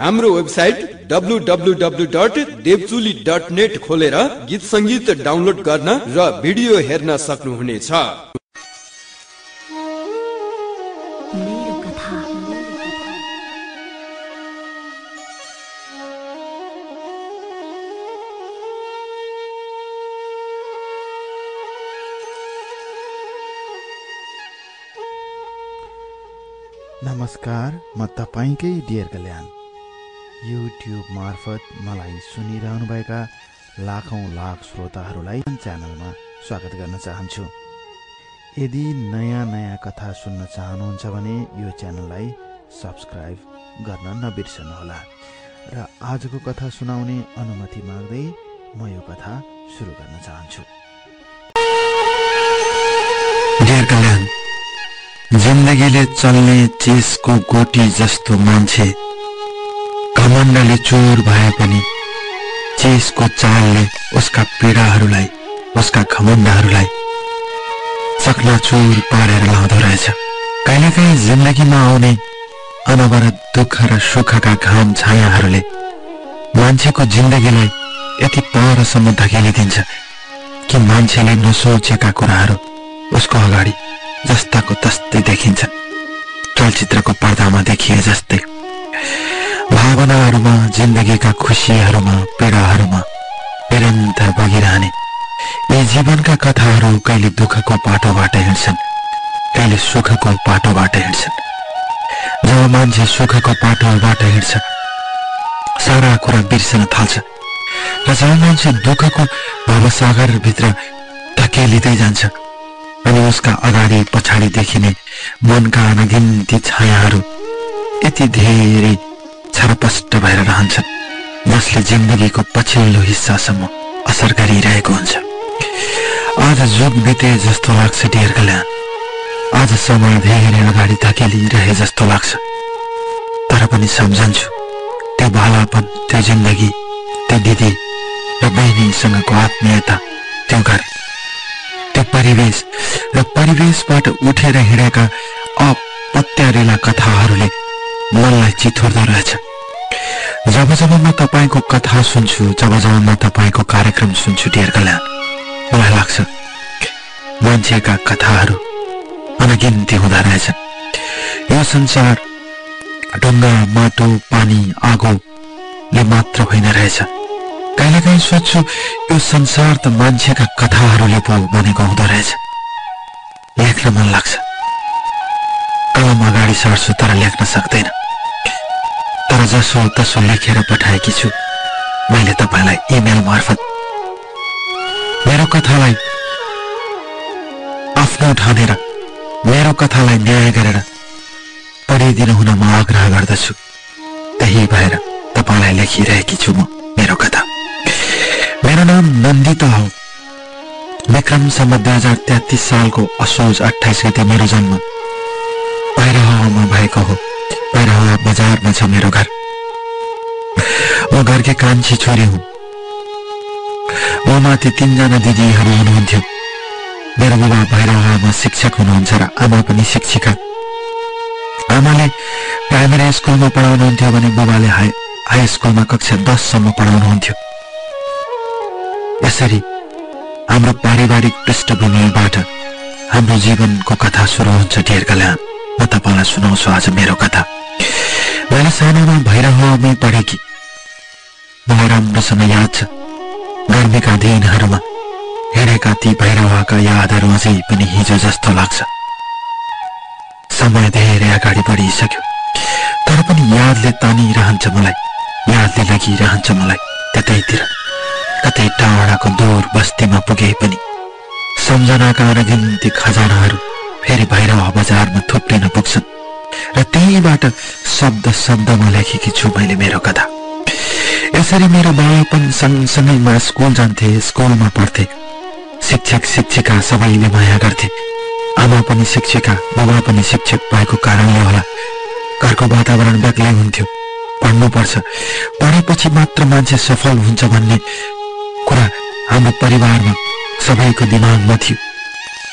हाम्रो website W W W dot Devchuli dot net खोलेर गीत सङ्गीत डाउनलोड गर्न र भिडियो हेर्न सक्नुहुनेछ। मेरो कथा। नमस्कार म तपाईँकै डियर कल्याण। युट्युब मार्फत मलाई सुनिरहनुभएका लाखौँ लाख श्रोताहरूलाई च्यानलमा स्वागत गर्न चाहन्छु। यदि नयाँ नयाँ कथा सुन्न चाहनुहुन्छ भने यो च्यानललाई सब्सक्राइब गर्न नबिर्सनुहोला। र आजको कथा सुनाउने अनुमति माग्दै म यो कथा सुरु गर्न चाहन्छु। जिन्दगीले चल्ने चेसको गोटी जस्तो मान्छे घमण्डले चोर भए पनि चेसको चालले उसका पीडाहरूलाई उसका घमण्डहरूलाई चकनाचुर पारेर लाउँदो रहेछ। कहिलेकाहीँ जिन्दगीमा आउने अनवरत दुःख र सुखका घाम छायाहरूले मान्छेको जिन्दगीलाई यति परसम्म धकेलिदिन्छ कि मान्छेले नसोचेका कुराहरू उसको अगाडि जस्ताको तस्तै देखिन्छ। चलचित्रको पर्दामा देखिए जस्तै। भावनाहरूमा जिन्दगीका खुसीहरूमा पीडाहरूमा निरन्तर बगिरहने यी जीवनका कथाहरू कहिले दुःखको पाटोबाट हिँड्छन् कहिले सुखको पाटोबाट हिँड्छन्। जब मान्छे सुखको पाटोबाट हिँड्छ सारा कुरा बिर्सन थाल्छ र जब मान्छे दुःखको भवसागरभित्र धकेलिँदै जान्छ अनि उसका अगाडि पछाडि देखिने मनका अनगिन्ती छायाहरू यति धेरै छरपष्ट भएर रहन्छन्। जसले जिन्दगीको पछिल्लो हिस्सासम्म असर गरिरहेको हुन्छ। आज जुग बिते जस्तो लाग्छ डियर कल्याण। आज समय धेरै अगाडि धकेलिरहे जस्तो लाग्छ। तर पनि सम्झन्छु त्यो भालापन त्यो जिन्दगी त्यो दिदी र बहिनीसँगको आत्मीयता त्यो घर त्यो परिवेश र परिवेशबाट उठेर हिँडेका अपत्यारेला कथाहरूले मनलाई चिथोर्दो रहेछ। जब जब म तपाईँको कथा सुन्छु जब जब म तपाईँको कार्यक्रम सुन्छु डियर कल्याण मलाई लाग्छ मान्छेका कथाहरू अनगिन्ती हुँदो रहेछन्। यो संसार ढुङ्गा माटो पानी आगोले मात्र होइन रहेछ। कहिलेकाहीँ सोध्छु यो संसार त मान्छेका कथाहरूले पो बनेको हुँदो रहेछ। लेख्न मन लाग्छ। कलम अगाडि सर्छु तर लेख्न सक्दैन। तर जसो तसो लेखेर पठाएकी छु। मैले तपाईँलाई इमेल मार्फत मेरो कथालाई आफ्नो ठानेर मेरो कथालाई न्याय गरेर पढिदिनु हुन म आग्रह गर्दछु। त्यही भएर तपाईँलाई लेखिरहेकी छु म मेरो कथा। मेरो नाम नन्दिता हो। विक्रमसम्म दुई हजार तेत्तिस सालको असोज अठाइस गते मेरो जन्म। भैरहमा भएको हो। भैरह बजारमा छ मेरो घर। म घरकी कान्छी छोरी हुँ। म माथि तिनजना दिदीहरू हुनुहुन्थ्यो। मेरो बुबा भैरहमा शिक्षक हुनुहुन्छ र आमा पनि शिक्षिका। आमाले प्राइमेरी स्कुलमा पढाउनुहुन्थ्यो भने बुबाले हाई हाई स्कुलमा कक्षा दससम्म पढाउनुहुन्थ्यो। यसरी हाम्रो पारिवारिक पृष्ठभूमिबाट हाम्रो जीवनको कथा सुरु हुन्छ डियर कल्याण म तपाईँलाई सुनाउँछु आज मेरो कथा। मैले सानोमा भैरहमै पढेकी। मलाई राम्रोसँग याद छ गर्मीका दिनहरूमा हिँडेका ती भैरवका यादहरू अझै पनि हिजो जस्तो लाग्छ। समय धेरै अगाडि बढिसक्यो। तर पनि यादले तानिरहन्छ मलाई। यादले लगिरहन्छ मलाई त्यतैतिर। कतै टाढाको दूर बस्तीमा पुगे पनि। सम्झनाका अनगिन्ती खजानाहरू फेरि भैरव बजारमा थुप्रिन पुग्छन्। र त्यहीबाट शब्द शब्दमा लेखेकी छु मैले मेरो कथा। यसरी मेरो बालपन सँगसँगैमा स्कुल जान्थे स्कुलमा पढ्थे। शिक्षक शिक्षिका सबैले माया गर्थे। आमा पनि शिक्षिका बाबा पनि शिक्षक भएको कारणले होला घरको वातावरण बेग्लै हुन्थ्यो। पढ्नुपर्छ। पढेपछि मात्र मान्छे सफल हुन्छ भन्ने कुरा हाम्रो परिवारमा सबैको दिमागमा थियो।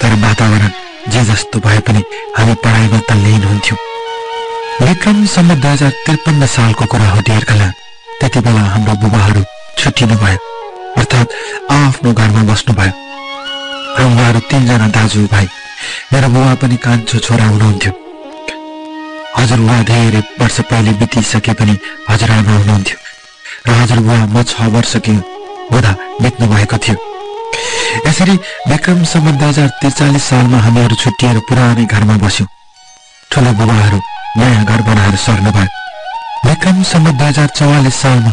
तर वातावरण जे जस्तो भए पनि हामी पढाइमा तल्लीन हुन्थ्यौँ। विक्रम सम्म दुई हजार त्रिपन्न सालको कुरा हो डियर कल्याण त्यति बेला हाम्रो बुबाहरू छुट्टिनु भयो अर्थात् आफ्नो घरमा बस्नुभयो। र उहाँहरू तिनजना दाजु भाइ मेरो बुबा पनि कान्छो छोरा हुनुहुन्थ्यो। हजुरबुवा धेरै वर्ष पहिले बितिसके पनि हजुरआमा हुनुहुन्थ्यो र हजुरबुवा म छ वर्षकी हुँदा बित्नु भएको थियो। यसरी विक्रम सम्म दुई हजार त्रिचालिस सालमा हामीहरू छुट्टिएर पुरानै घरमा बस्यौँ। ठुलो बुबाहरू नयाँ घर बनाएर सर्नुभयो विक्रम सम्म दुई हजार चौवालिस सालमा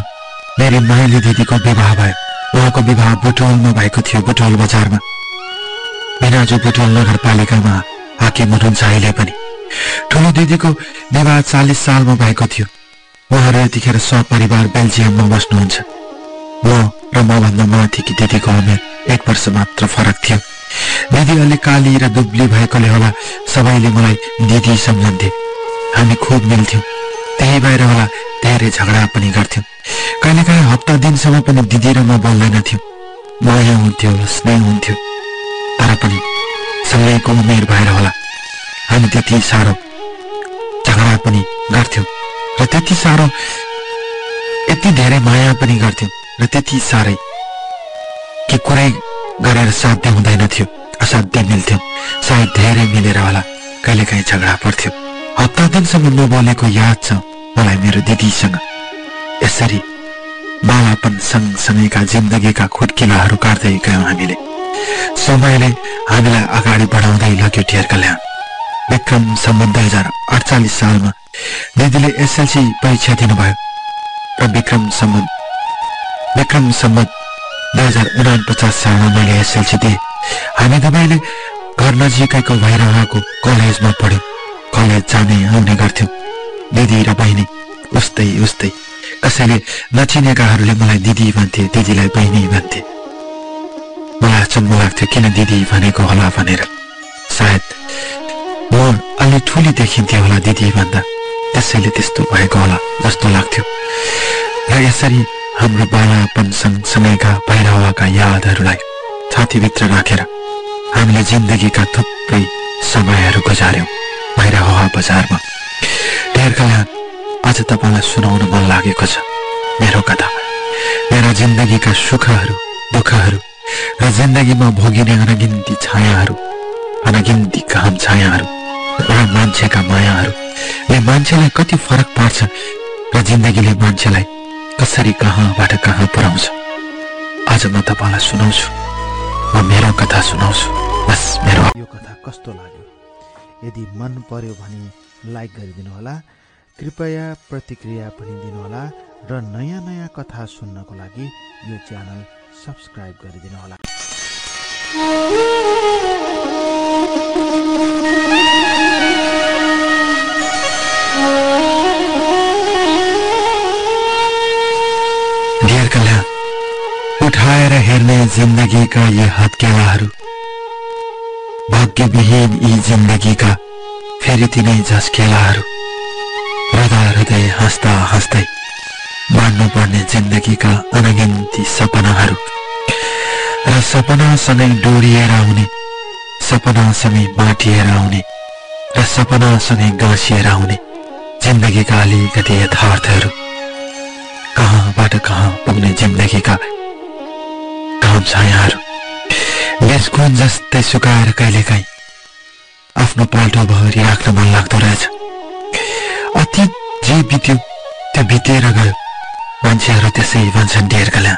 मेरो माइली दिदीको विवाह भयो। उहाँको विवाह बुटोलमा भएको थियो बुटोल बजारमा। बिनाजु बुटोल नगरपालिकामा हाकिम हुनुहुन्छ अहिले पनि। ठुलो दिदीको विवाह चालिस सालमा भएको थियो। उहाँहरू यतिखेर सपरिवार बेल्जियममा बस्नुहुन्छ। म र मभन्दा माथिकी दिदीको उमेर एक वर्ष मात्र फरक थियो। दिदी अलि काली र दुब्ली भएकोले होला सबैले मलाई दिदी सम्झन्थे। हामी खुब मिल्थ्यौँ। त्यही भएर होला धेरै झगडा पनि गर्थ्यौँ। कहिलेकाहीँ हप्ता दिनसम्म पनि दिदी र म बोल्दैनथ्यौँ माया हुन्थ्यो स्नेह हुन्थ्यो। तर पनि सँगैको उमेर भएर होला हामी त्यति साह्रो झगडा पनि गर्थ्यौँ। र त्यति साह्रो यति धेरै माया पनि गर्थ्यौँ र त्यति साह्रै कि कुरै गरेर साध्य हुँदैनथ्यो असाध्य मिल्थ्यौँ। सायद धेरै मिलेर होला। कहिलेकाहीँ झगडा पर्थ्यो। हप्ता दिनसम्म नबोलेको याद छ मलाई मेरो दिदीसँग। यसरी बालापन सँगसँगैका जिन्दगीका खुट्किलाहरू काट्दै गयौँ हामीले। समयले हामीलाई अगाडि बढाउँदै लग्यो टेर कल्याण। विक्रम सम्म दुई हजार अडचालिस सालमा दिदीले एसएलसी परीक्षा दिनुभयो। र विक्रम सम्म विक्रम सम्म दुई हजार उनापचास सालमा मैले एसएलसी दिएँ। हामी तपाईँले घर नजिकैको भैरवाको कलेजमा पढ्यौँ। कलेज जाने आउने गर्थ्यौँ। दिदी र बहिनी उस्तै उस्तै। कसैले नचिनेकाहरूले मलाई दिदी भन्थे दिदीलाई बहिनी भन्थे। मलाई अचम्म लाग्थ्यो किन दिदी भनेको होला भनेर। सायद म अलि ठुली देखिन्थेँ होला दिदी भन्दा। त्यसैले त्यस्तो भएको होला जस्तो लाग्थ्यो। र यसरी हाम्रो बालापन सँगसँगैका भैरवाका यादहरूलाई छातीभित्र राखेर हामीले जिन्दगीका थुप्रै समयहरू गुजार्यौँ भैरवा बजारमा। ढेर कल्याण आज तपाईँलाई सुनाउन मन लागेको छ। मेरो कथा। मेरा जिन्दगीका सुखहरू दुःखहरू र जिन्दगीमा भोगिने अनगिन्ती छायाहरू अनगिन्ती काम छायाहरू र मान्छेका मायाहरूले मान्छेलाई कति फरक पार्छ र जिन्दगीले मान्छेलाई कसरी कहाँबाट कहाँ पुर्याउँछ आज म तपाईँलाई सुनाउँछु। म मेरो कथा सुनाउँछु। बस मेरो यो कथा कस्तो लाग्यो? यदि मन पर्यो भने लाइक गरिदिनु होला कृपया प्रतिक्रिया पनि दिनुहोला र नयाँ नयाँ कथा सुन्नको लागि यो च्यानल सब्सक्राइब गरिदिनु कल्याण उठाएर हेर्ने जिन्दगीका यी हत्केलाहरू। भाग्यविहीन यी जिन्दगीका फेरि तिनै झस्केलाहरू। हृदय हृदय हाँस्दा हाँस्दै मान्नु पर्ने जिन्दगीका अनगिन्ती सपनाहरू। र सपनासँगै डोरिएर आउने सपनासँगै बाँटिएर आउने र सपनासँगै गाँसिएर आउने जिन्दगीका अलिकति यथार्थहरू। कहाँबाट कहाँ पुग्ने जिन्दगीका घाम छायाहरू बेसकुन जस्तै सुकाएर कहिलेकाहीँ आफ्नो पाल्टो भरि राख्न मन लाग्दो रहेछ। अतीत जे बित्यो त्यो बितेर गयो। मान्छेहरू त्यसै भन्छन् डेर कल्याण।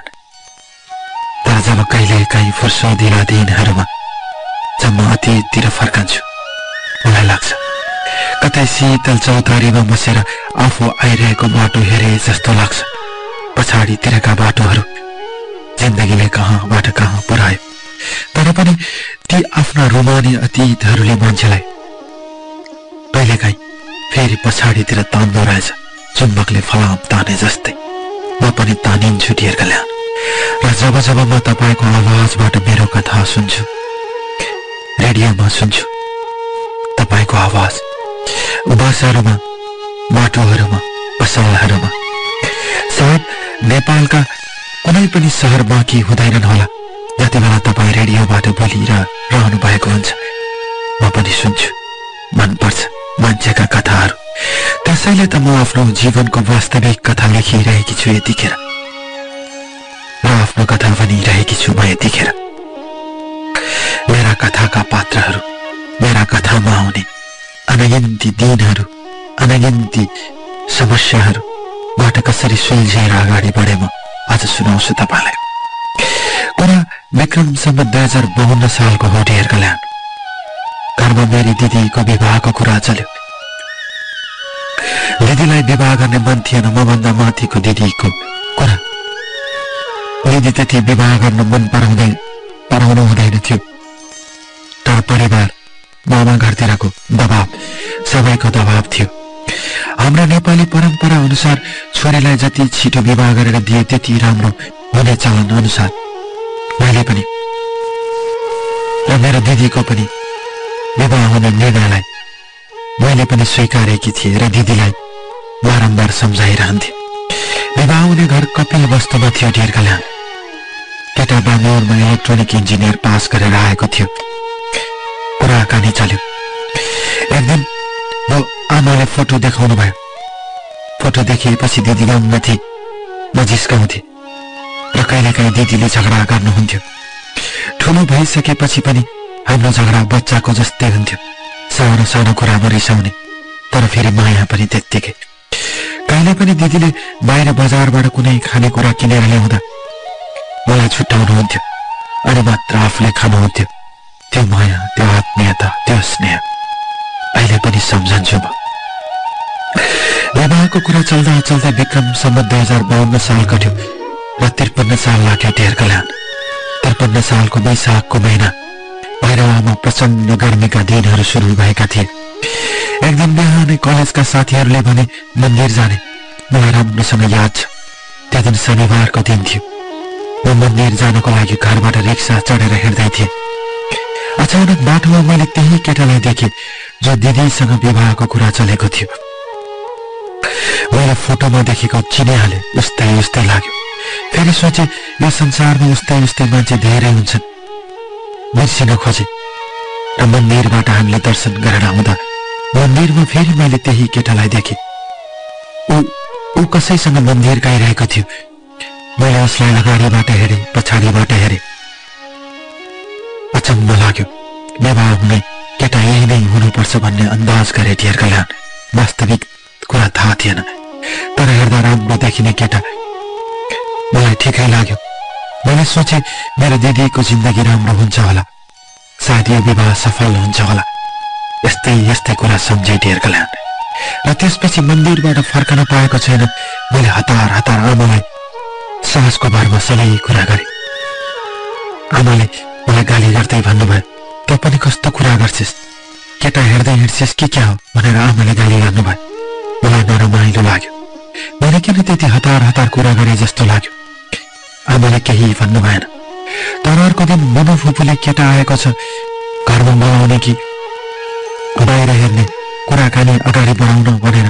तर जब कहिले काहीँ फुर्सदिला दिनहरूमा जब म अतीततिर फर्कन्छु मलाई लाग्छ कतै शीतल चौतारीमा बसेर आफू आइरहेको बाटो हेरे जस्तो लाग्छ। पछाडितिरका बाटोहरू जिन्दगीले कहाँबाट कहाँ पुऱ्यायो तर पनि ती आफ्ना रोमानी अतीतहरूले मान्छेलाई कहिलेकाहीँ फेरि पछाडितिर तान्दो रहेछ चुम्बकले फलाम ताने जस्तै। म पनि तानिन्छु डियर कल्याण। र जब जब म तपाईँको आवाजबाट मेरो कथा सुन्छु रेडियोमा सुन्छु तपाईँको आवाज बसहरूमा बाटोहरूमा पसलहरूमा सायद नेपालका कुनै पनि सहर बाँकी हुँदैनन् होला। जति बेला तपाईँ रेडियोबाट बोलिरहनु भएको हुन्छ। म पनि सुन्छु। मनपर्छ मान्छेका कथाहरू। त्यसैले त म आफ्नो जीवनको वास्तविक कथा लेखिरहेकी छु यतिखेर। र आफ्नो कथा भनिरहेकी छु म यतिखेर। मेरा कथाका पात्रहरू मेरा कथामा आउने अनगिन्ती दिनहरू अनगिन्ती समस्याहरूबाट कसरी सुल्झेर अगाडि बढे म आज सुनाउँछु तपाईँलाई। कुरा विक्रमसम्म दुई हजार बाहन्न सालको हो ढेर कल्याण। घरमा मेरी दिदीको विवाहको कुरा चल्यो। दिदीलाई विवाह गर्ने मन थिएन मभन्दा माथिको दिदीको कुरा। दिदी त्यति विवाह गर्न मन पराउँदै पराउनु हुँदैन थियो। तर परिवार मामा घरतिरको दबाव सबैको दबाव थियो। हाम्रा नेपाली परम्परा अनुसार छोरीलाई जति छिटो विवाह गरेर दिए त्यति राम्रो हुने चलन अनुसार। मैले पनि र मेरो दिदीको पनि विवाह हुने निर्णयलाई मैले पनि स्वीकारेकी थिएँ र दिदीलाई बारम्बार सम्झाइरहन्थे। विवाह हुने घर कपिल वस्तुमा थियो ढेर कल्याण केटा बाङ्गलोरमा इलेक्ट्रोनिक इन्जिनियर पास गरेर आएको थियो। कुराकानी चल्यो। एक दिन आमाले फोटो देखाउनु भयो। फोटो देखिएपछि दिदी थिए म जिस्काउँथे र कहिलेकाहीँ दिदीले झगडा गर्नुहुन्थ्यो। ठुलो भइसकेपछि पनि हाम्रो झगडा बच्चाको जस्तै हुन्थ्यो। सानो सानो कुरामा रिसाउने तर फेरि माया पनि त्यत्तिकै। कहिले पनि दिदीले बाहिर बजारबाट कुनै खानेकुरा किनेर ल्याउँदा मलाई छुट्याउनुहुन्थ्यो अनि मात्र आफूले खानुहुन्थ्यो। त्यो माया त्यो आत्मीयता त्यो स्नेह। अहिले पनि सम्झन्छु म। विवाहको कुरा चल्दा चल्दा विक्रमसम्म दुई हजार बाहन्न साल कट्यो र त्रिपन्न साल लाग्यो ढेर कल्याण त्रिपन्न सालको वैशाखको महिना भैरवामा प्रचण्ड गर्मीका दिनहरू सुरु भएका थिए। एक दिन बिहानै कलेजका साथीहरूले भने मन्दिर जाने। मलाई राम्रोसँग याद छ। त्यो दिन शनिबारको दिन थियो। म मन्दिर जानको लागि घरबाट रिक्सा चढेर हिँड्दै थिएँ। अचानक बाटोमा मैले त्यही केटालाई देखेँ जो दिदीसँग विवाहको कुरा चलेको थियो। मैले फोटोमा देखेको चिनिहालेँ उस्तै उस्तै लाग्यो। फेरि सोचे यो संसारमा उस्तै उस्तै मान्छे धेरै हुन्छन्। बिर्सिन खोजे। र मन्दिरबाट हामीले दर्शन गरेर आउँदा मन्दिरमा फेरि मैले त्यही केटालाई देखेँ। ऊ ऊ कसैसँग मन्दिर गइरहेको थियो। मैले उसलाई अगाडिबाट हेरेँ पछाडिबाट हेरेँ। अचम्म लाग्यो। विवाह हुने केटा यही नै हुनुपर्छ भन्ने अन्दाज गरे ढेर कल्याण। वास्तविक कुरा थाहा थिएन। तर हेर्दा राम्रो देखिने केटा। मलाई ठिकै लाग्यो। मैले सोचे मेरो दिदीको जिन्दगी राम्रो हुन्छ होला। सायद यो विवाह सफल हुन्छ होला। यस्तै यस्तै कुरा सम्झे ढेर कल्याण। र त्यसपछि मन्दिरबाट फर्कन पाएको छैन। मैले हतार हतार आमालाई साहसको भरमा सबै कुरा गरे। आमाले मलाई गाली गर्दै भन्नुभयो तँ पनि कस्तो कुरा गर्छिस्? केटा हेर्दै हिँड्छिस् कि क्या हो? भनेर आमाले गाली गर्नुभयो। मलाई नरमाइलो लाग्यो। मैले किन त्यति हतार हतार कुरा गरे जस्तो लाग्यो? आमाले केही भन्नु भएन। तर अर्को दिन मनो फुपूले केटा आएको छ घरमा बोलाउने कि? बाहिर हेर्ने कुराकानी अगाडि बढाउन भनेर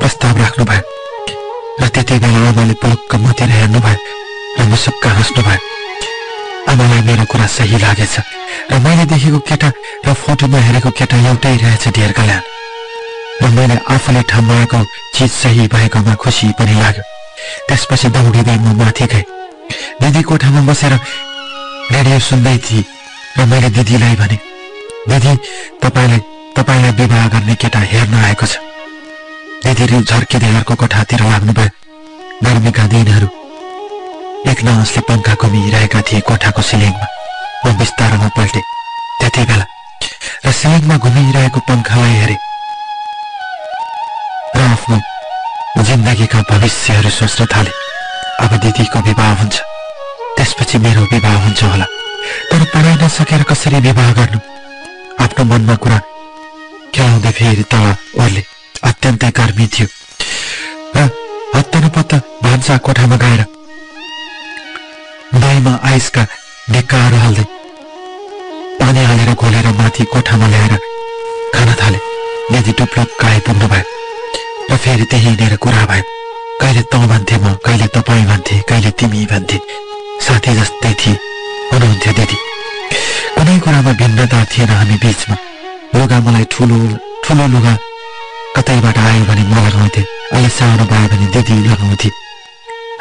प्रस्ताव राख्नु भयो र त्यति बेला आमाले पुलुक्क मतिर हेर्नु भयो र मुसुक्क हाँस्नु भयो आमालाई मेरो कुरा सही लागेछ। र मैले देखेको केटा र फोटोमा हेरेको केटा एउटै रहेछ ढेर कल्याण। र मैले आफूले ठम्बाएको चिज सही भएकोमा खुसी पनि लाग्यो। त्यसपछि दौडिँदै म माथि गएँ। दिदी कोठामा बसेर रेडियो सुन्दै थिए र मैले दिदीलाई भने दिदी तपाईँलाई तपाईँलाई विवाह गर्ने केटा हेर्न आएको छ। दिदीले झर्किँदै अर्को कोठातिर लाग्नुभयो। गर्मीका दिनहरू। एक नहसले पङ्खा घुमिरहेका थिए कोठाको सिलिङमा। म बिस्तारोमा पल्टे। त्यति बेला र सिलिङमा घुमिरहेको पङ्खालाई हेरे। आफ्नो जिन्दगीका भविष्यहरू सोच्न थाले। अब दिदीको विवाह हुन्छ। त्यसपछि मेरो विवाह हुन्छ होला। तर पढाइ नसकेर कसरी विवाह गर्नु? आफ्नो मनमा कुरा खेलाउँदै फेरि तल ओर्ले। अत्यन्तै गर्मी थियो। र हत्तनपत्त भान्सा कोठामा गएर दहीमा आइसका ढिक्काहरू हाल्दै पानी हालेर घोलेर माथि कोठामा ल्याएर खान थाले। दिदी टुप्लुक्क आइपुग्नु भयो र फेरि त्यही हिँडेर कुरा भयो। कहिले तँ भन्थे म कहिले तपाईँ भन्थे कहिले तिमी भन्थे? साथी जस्तै थिए। हुनुहुन्थ्यो दिदी। कुनै कुरामा भिन्नता थिएन हामी बिचमा। लुगा मलाई ठुलो ठुलो लुगा कतैबाट आयो भने म लगाउँथे अहिले सानो भयो भने दिदी लगाउँथे।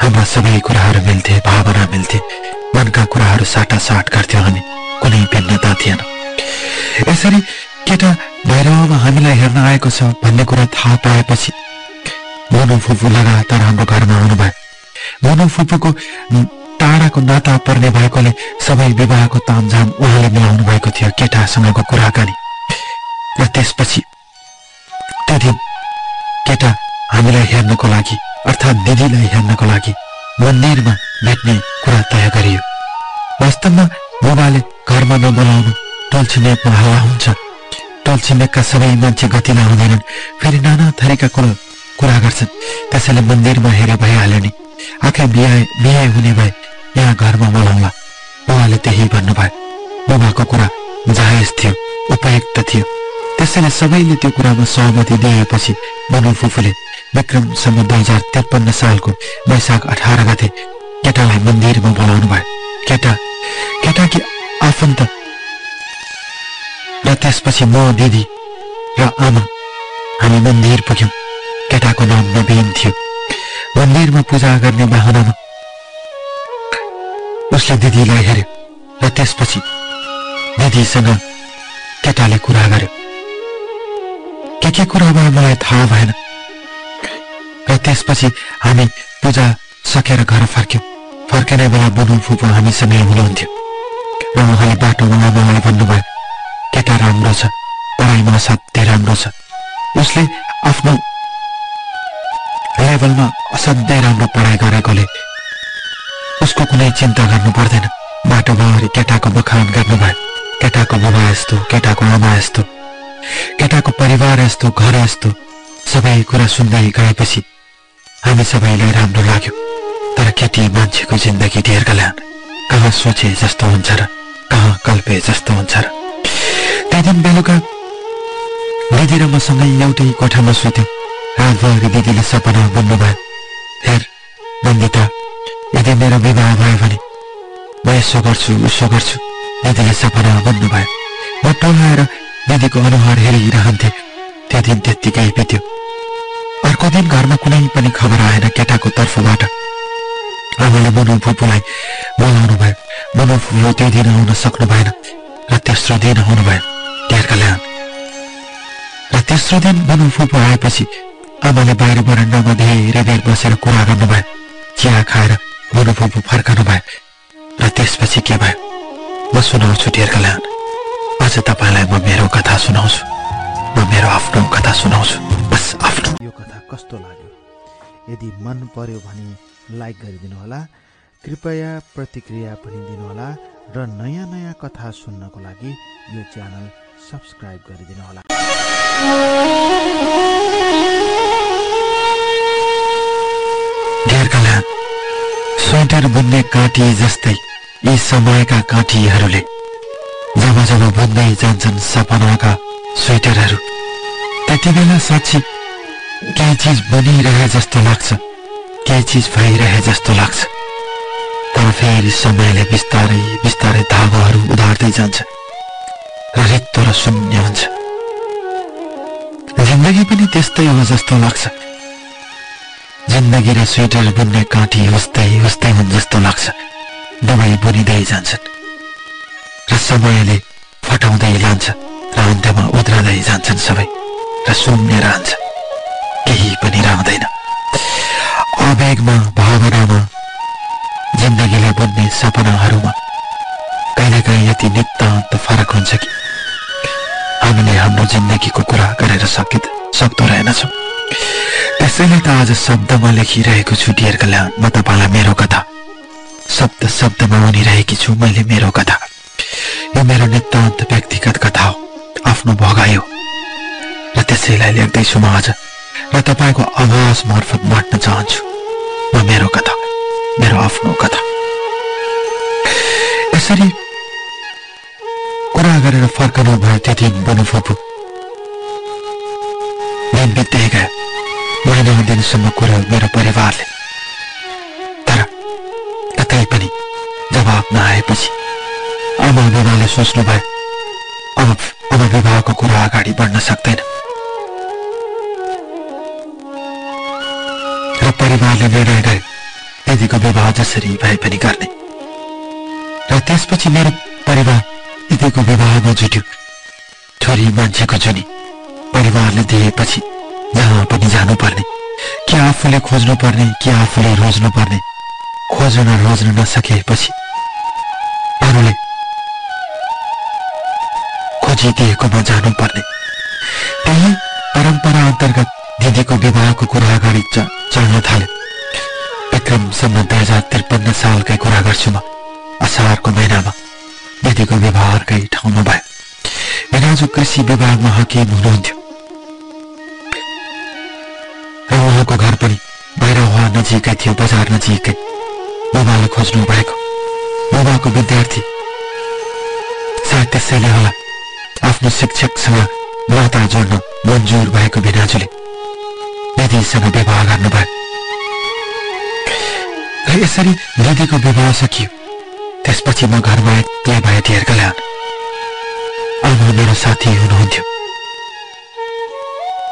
हाम्रा सबै कुराहरू मिल्थे भावना मिल्थे। मनका कुराहरू साटासाट गर्थ्यौँ हामी कुनै भिन्नता थिएन। यसरी केटा भैरवमा हामीलाई हेर्न आएको छ भन्ने कुरा थाहा पाएपछि मोनु फुपू लगातार हाम्रो घरमा आउनुभयो। मोनु फुपूको टाढाको नाता पर्ने भएकोले सबै विवाहको तामझाम उहाँले मिलाउनु भएको थियो केटासँगको कुराकानी। र त्यसपछि त्यो दिन केटा हामीलाई हेर्नको लागि अर्थात् दिदीलाई हेर्नको लागि मन्दिरमा भेट्ने कुरा तय गरियो। वास्तवमा बुबाले घरमा नबोलाउनु टोल छिमेकमा हावा हुन्छ। टोल छिमेकका सबै मान्छे गतिला हुँदैनन् फेरि नाना थरीका कुरो कुरा गर्छन्। त्यसैले मन्दिरमा हेरे भइहाल्यो नि। आखिर बिहा हुने भए यहाँ घरमा बोलाउला। बुबाले त्यही भन्नुभयो। बुबाको कुरा जायज थियो उपयुक्त थियो। त्यसैले सबैले त्यो कुरामा सहमति दिएपछि मनु फुफूले विक्रमसँग दुई हजार त्रिपन्न सालको वैशाख अठार गते केटालाई मन्दिरमा बोलाउनु भयो केटा केटाकी आफन्त र त्यसपछि म दिदी र आमा हामी मन्दिर पुग्यौँ। केटाको नाम नवीन थियो। मन्दिरमा पूजा गर्ने बाहनामा उसले दिदीलाई हेऱ्यो र त्यसपछि दिदीसँग केटाले कुरा गर्यो। के के कुरा भयो मलाई थाहा भएन। र त्यसपछि हामी पूजा सकेर घर फर्क्यौँ। फर्किने बेला बुनु फुपू हामीसँगै हुनुहुन्थ्यो। र उहाँले बाटोमा आमालाई भन्नुभयो केटा राम्रो छ पढाइमा असाध्यै राम्रो छ। उसले आफ्नो लेभलमा असाध्यै राम्रो पढाइ गरेकोले उसको कुनै चिन्ता गर्नु पर्दैन। बाटोभरि केटाको बखान गर्नुभयो। केटाको बुबा यस्तो केटाको आमा यस्तो केटाको परिवार यस्तो घर यस्तो सबै कुरा सुन्दै गएपछि हामी सबैलाई राम्रो लाग्यो। तर केटी मान्छेको जिन्दगी ढेर कल्याण कहाँ सोचे जस्तो हुन्छ र कहाँ कल्पे जस्तो हुन्छ र दिन बेलुका दिदी र मसँगै एउटै कोठामा सुत्यौँ। रातभरि दिदीले सपना बुन्नुभयो। हेर नन्दिता यदि मेरो विवाह भयो भने म यसो गर्छु उसो गर्छु दिदीले सपना बुन्नुभयो। म टोलाएर दिदीको अनुहार हेरिरहन्थे। त्यो दिन त्यत्तिकै बित्यो। अर्को दिन घरमा कुनै पनि खबर आएन केटाको तर्फबाट। आमाले मनु फुपूलाई बोलाउनु भयो मनु फुपू त्यो दिन आउन सक्नु भएन र तेस्रो दिन आउनुभयो। कल्याण। र तेस्रो दिन मनु फुपू आएपछि आमाले बाहिर बरन्डामा धेरै बेर बसेर कुरा गर्नुभयो। चिया खाएर मनु फुपू फर्कनु भयो। र त्यसपछि के भयो? म सुनाउँछु ढेर कल्याण। आज तपाईँलाई म मेरो कथा सुनाउँछु। म मेरो आफ्नो कथा सुनाउँछु। बस आफ्नो। यो कथा कस्तो लाग्यो? यदि मन पर्यो भने लाइक गरिदिनु होला कृपया प्रतिक्रिया पनि दिनुहोला र नयाँ नयाँ कथा सुन्नको लागि यो च्यानल सब्सक्राइब गरिदिनु होला। स्वेटर बुन्ने काँटी जस्तै यी समयका काँटीहरूले जब जब बुन्दै जान्छन् सपनाका स्वेटरहरू त्यति बेला साँच्ची केही चिज बनिरहे जस्तो लाग्छ केही चिज भइरहे जस्तो लाग्छ। तर फेरि समयले बिस्तारै बिस्तारै धागोहरू उधार्दै जान्छ। र रित्तो र शून्य हुन्छ। जिन्दगी पनि त्यस्तै हो जस्तो लाग्छ। जिन्दगी र स्वेटर बुन्ने काँटी हुस्दै हुस्दै हुन् जस्तो लाग्छ। दुवै बुनिँदै जान्छन्। र समयले फटाउँदै लान्छ र अन्त्यमा उध्रदै जान्छन् सबै। र शून्य रहन्छ। केही पनि रहँदैन। आवेगमा भावनामा जिन्दगीलाई बुन्ने सपनाहरूमा कहिलेकाहीँ यति नितान्त फरक हुन्छ कि? हामीले हाम्रो जिन्दगीको कुरा गरेर सकि सक्दो रहेनछौँ। त्यसैले त आज शब्दमा लेखिरहेको छु डियर कल्याण म तपाईँलाई मेरो कथा। शब्द शब्दमा भनिरहेकी छु मैले मेरो कथा। यो मेरो नितान्त व्यक्तिगत कथा हो आफ्नो भगाइ हो। र त्यसैलाई लेख्दैछु म आज। र तपाईँको आवाज मार्फत बाँड्न चाहन्छु। म मेरो कथा मेरो आफ्नो कथा। यसरी कुरा गरेर फर्कनु भयो त्यो दिन बनु फुपू दिन बित्दै गयो महिना दिनसम्म कुरा मेरो परिवारले तर कतै पनि जवाब नआएपछि आमा बुबाले सोच्नु भयो अब अब विवाहको कुरा अगाडि बढ्न सक्दैन परिवारले निर्णय गरे दिदीको विवाह जसरी भए पनि गर्ने र त्यसपछि मेरो परिवार दिदीको विवाहमा जुट्यो छोरी मान्छेको जुनी परिवारले दिएपछि जहाँ पनि जानुपर्ने कि आफूले खोज्नु पर्ने कि आफूले रोज्नु पर्ने खोज्न रोज्न नसकेपछि अरूले खोजिदिएकोमा जानुपर्ने। त्यही परम्परा अन्तर्गत दिदीको विवाहको कुरा अगाडि चल्न थाल्यो। विक्रमसम्म दुई हजार त्रिपन्न सालकै कुरा गर्छु म असारको महिनामा। दिदीको विवाह अर्कै ठाउँमा भयो। मिनाजु कृषि विभागमा हकिम हुनुहुन्थ्यो। र उहाँको घर पनि उहाँ नजिकै थियो बजार नजिकै। बुबाले खोज्नु भएको। बुबाको विद्यार्थी सायद त्यसैले होला आफ्नो शिक्षकसँग नाता जोड्न मन्जुर भएको भिनाजुले दिदीसँग विवाह गर्नुभयो। र यसरी दिदीको विवाह सकियो। त्यसपछि म घरमा एक्लै भए ढेर ल्याउन आमा मेरो साथी हुनुहुन्थ्यो।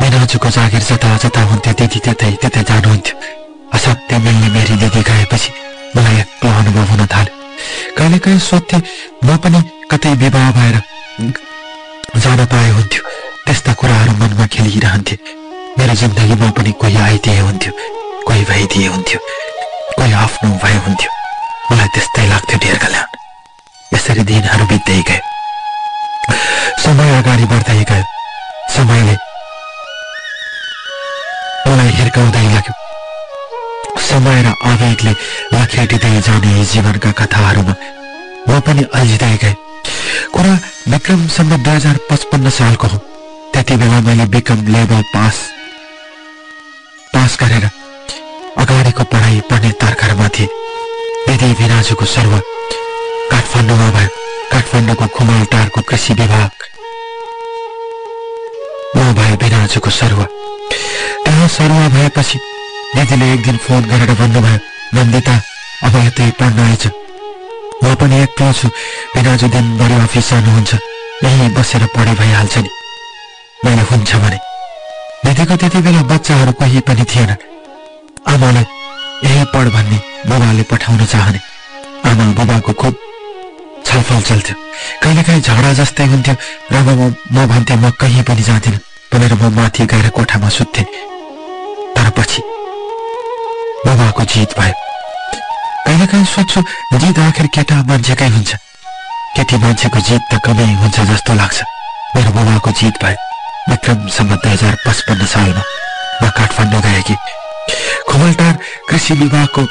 मिनाजुको जागिर जता जता हुन्थ्यो दिदी त्यतै त्यतै जानुहुन्थ्यो। असाध्य मिल्ने मेरी दिदी गएपछि मलाई एक्लो अनुभव हुन थाल्यो। कहिले कहीँ सोध्थे म पनि कतै विवाह भएर जान पाए हुन्थ्यो। त्यस्ता कुराहरू मनमा खेलिरहन्थे। मेरो जिन्दगीमा पनि कोही आइदिए हुन्थ्यो कोही भइदिए हुन्थ्यो कोही आफ्नो भए हुन्थ्यो। मलाई त्यस्तै लाग्थ्यो ढेर कल्याण। यसरी दिनहरू बित्दै गए समय अगाडि बढ्दै गयो समयले मलाई हिर्काउँदै लाग्यो। समय र आवेगले लखेटिँदै जाने जीवनका कथाहरूमा म पनि अल्झिँदै गए कुरा विक्रमसम्म दुई हजार पचपन्न सालको हो। त्यति बेला मैले विक्रम लेभल पास पास गरेर अगाडिको पढाइ पढ्ने तर्खरमा थिएँ दिदी भिनाजुको सर्व काठमाडौँमा भयो काठमाडौँको खुमालटारको कृषि विभाग। म भए सर्व। त्यहाँ सरुवा भएपछि दिदीले एक दिन फोन गरेर भन्नुभयो नन्दिता अब यतै पढ्न आइज म पनि एक्लो छु। बिनाजु दिनभरि अफिस जानुहुन्छ। यहीँ बसेर पढे भइहाल्छ नि। मैले हुन्छ भने। दिदीको त्यति बेला बच्चाहरू कोही पनि थिएन। आमालाई यही पढ भन्ने बुबाले पठाउन चाहने। आमा बुबाको खुब छलफल चल्थ्यो। कहिलेकाहीँ झगडा जस्तै हुन्थ्यो र म भन्थेँ म कहीँ पनि जाँदिनँ भनेर म माथि गएर कोठामा सुत्थेँ। तर पछि बुबाको जित भयो। कहिलेकाहीँ सोध्छु जित आखिर केटा मान्छेकै हुन्छ? केटी मान्छेको जित त कमै हुन्छ जस्तो लाग्छ। मेरो बुबाको जित भयो विक्रमसम्म दुई हजार पचपन्न सालमा। म काठमाडौँ गएकी। खुमलटार कृषि विभागको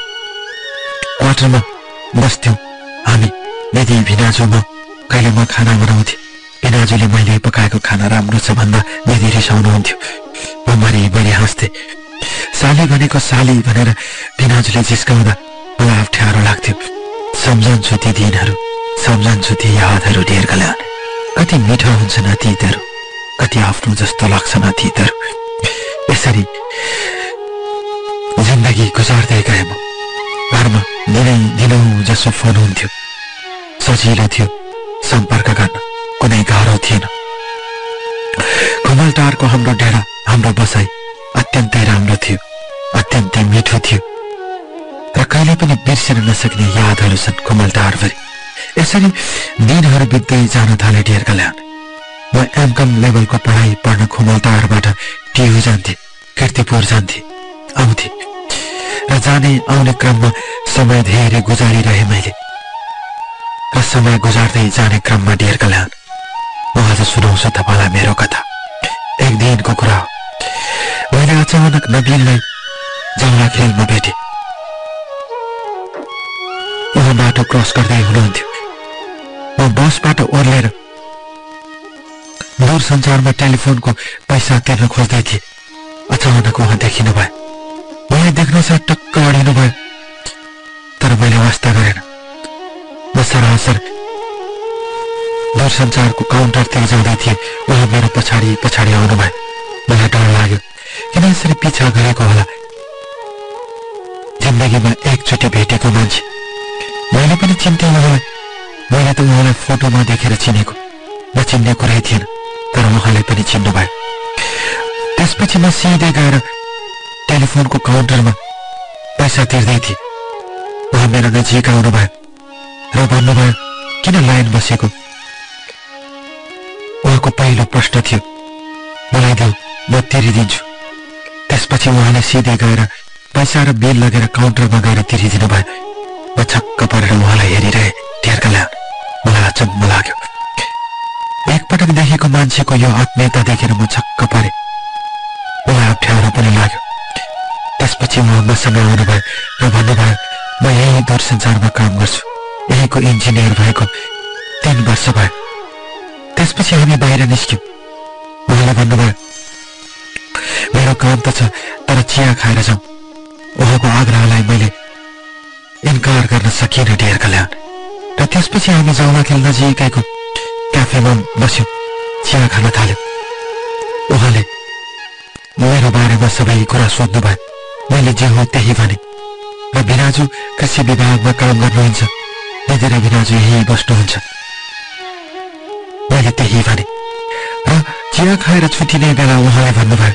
क्वार्टरमा बस्थ्यौँ। हामी दिदी भिनाजु म कहिले म खाना बनाउँथेँ। भिनाजुले मैले पकाएको खाना राम्रो छ भन्दा दिदी रिसाउनुहुन्थ्यो। म मरिभरि हाँस्थेँ। साली भनेको साली भनेर भिनाजुले जिस्काउँदा मलाई अप्ठ्यारो लाग्थ्यो। सम्झन्छु ती दिनहरू सम्झन्छु ती यादहरू कल्याण कति मिठो हुन्छन् अतीतहरू कति आफ्नो जस्तो लाग्छन् अतीतहरू। यसरी जिन्दगी गुजार्दै गए म। घरमा दिनै दिनौ जसो फोन हुन्थ्यो। सजिलो थियो। सम्पर्क गर्न कुनै गाह्रो थिएन। कमलटारको हाम्रो डेरा हाम्रो बसाई अत्यन्तै राम्रो थियो। अत्यन्तै मिठो थियो। र कहिले पनि बिर्सिन नसक्ने यादहरू छन् कोमलटारभरि यसरी दिनहरू बित्दै जान थाले डेर कल्याण। म एमकम लेभलको पढाइ पढ्न खुमलटारबाट टियु जान्थे किर्तिपुर जान्थे आउँथे। जाने आउने क्रममा समय धेरै गुजारिरहे मैले। र समय गुजार्दै जाने क्रममा डेर कल्याण म आज सुनाउँछु तपाईँलाई मेरो कथा। एक दिनको कुरा हो। मैले अचानक नबिनलाई जङ्गला खेलमा भेटेँ। उहाँ बाटो क्रस गर्दै हुनुहुन्थ्यो। म बसबाट ओर्लेर दूरसञ्चारमा टेलिफोनको पैसा तिर्न खोज्दै थिएँ। अचानक उहाँ देखिनु भयो मलाई देख्न साथ टक्क अडिनु भयो तर मैले वास्ता गरेन म सरासर दूरसञ्चारको काउन्टरतिर जाँदै थिएँ उहाँ मेरो पछाडि पछाडि आउनुभयो मलाई डर लाग्यो किन यसरी पिछा गरेको होला जिन्दगीमा एकचोटि भेटेको मान्छे मैले पनि चिन्थेँ उहाँलाई मैले त उहाँलाई फोटोमा देखेर चिनेको नचिन्ने कुरै थिएन तर उहाँले पनि चिन्नुभयो त्यसपछि म सिधै गएर टेलिफोनको काउन्टरमा पैसा तिर्दै थिए। उहाँ मेरो नजिक आउनुभयो र भन्नुभयो किन लाइन बसेको? उहाँको पहिलो प्रश्न थियो मलाई देऊ म तिरिदिन्छु। त्यसपछि उहाँले सिधै गएर पैसा र बिल लगेर काउन्टरमा गएर तिरिदिनु भयो। म छक्क परेर उहाँलाई हेरिरहे टेर्का मलाई अचम्म लाग्यो। एकपटक देखेको मान्छेको यो आत्मीयता देखेर म छक्क परे। मलाई अप्ठ्यारो पनि लाग्यो। त्यसपछि उहाँ मसँग आउनुभयो र भन्नुभयो म यही दूरसञ्चारमा काम गर्छु। यहीको इन्जिनियर भएको तिन वर्ष भयो। त्यसपछि हामी बाहिर निस्क्यौँ। उहाँले भन्नुभयो मेरो काम त छ तर चिया खाएर जाउँ। उहाँको आग्रहलाई मैले इन्कार गर्न सकिनँ डेर कल्याण। र त्यसपछि हामी जाउँदाखेरि नजिकैको क्याफेमा बस्यौँ। चिया खान थाल्यौँ। उहाँले मेरो बारेमा सबै कुरा सोध्नुभयो। मैले जे हो त्यही भने। र भिराजु कृषि विभागमा काम गर्नुहुन्छ। दिदी र भिराजु यही बस्नुहुन्छ। मैले त्यही भने। र चिया खाएर छुट्टिने बेला उहाँले भन्नुभयो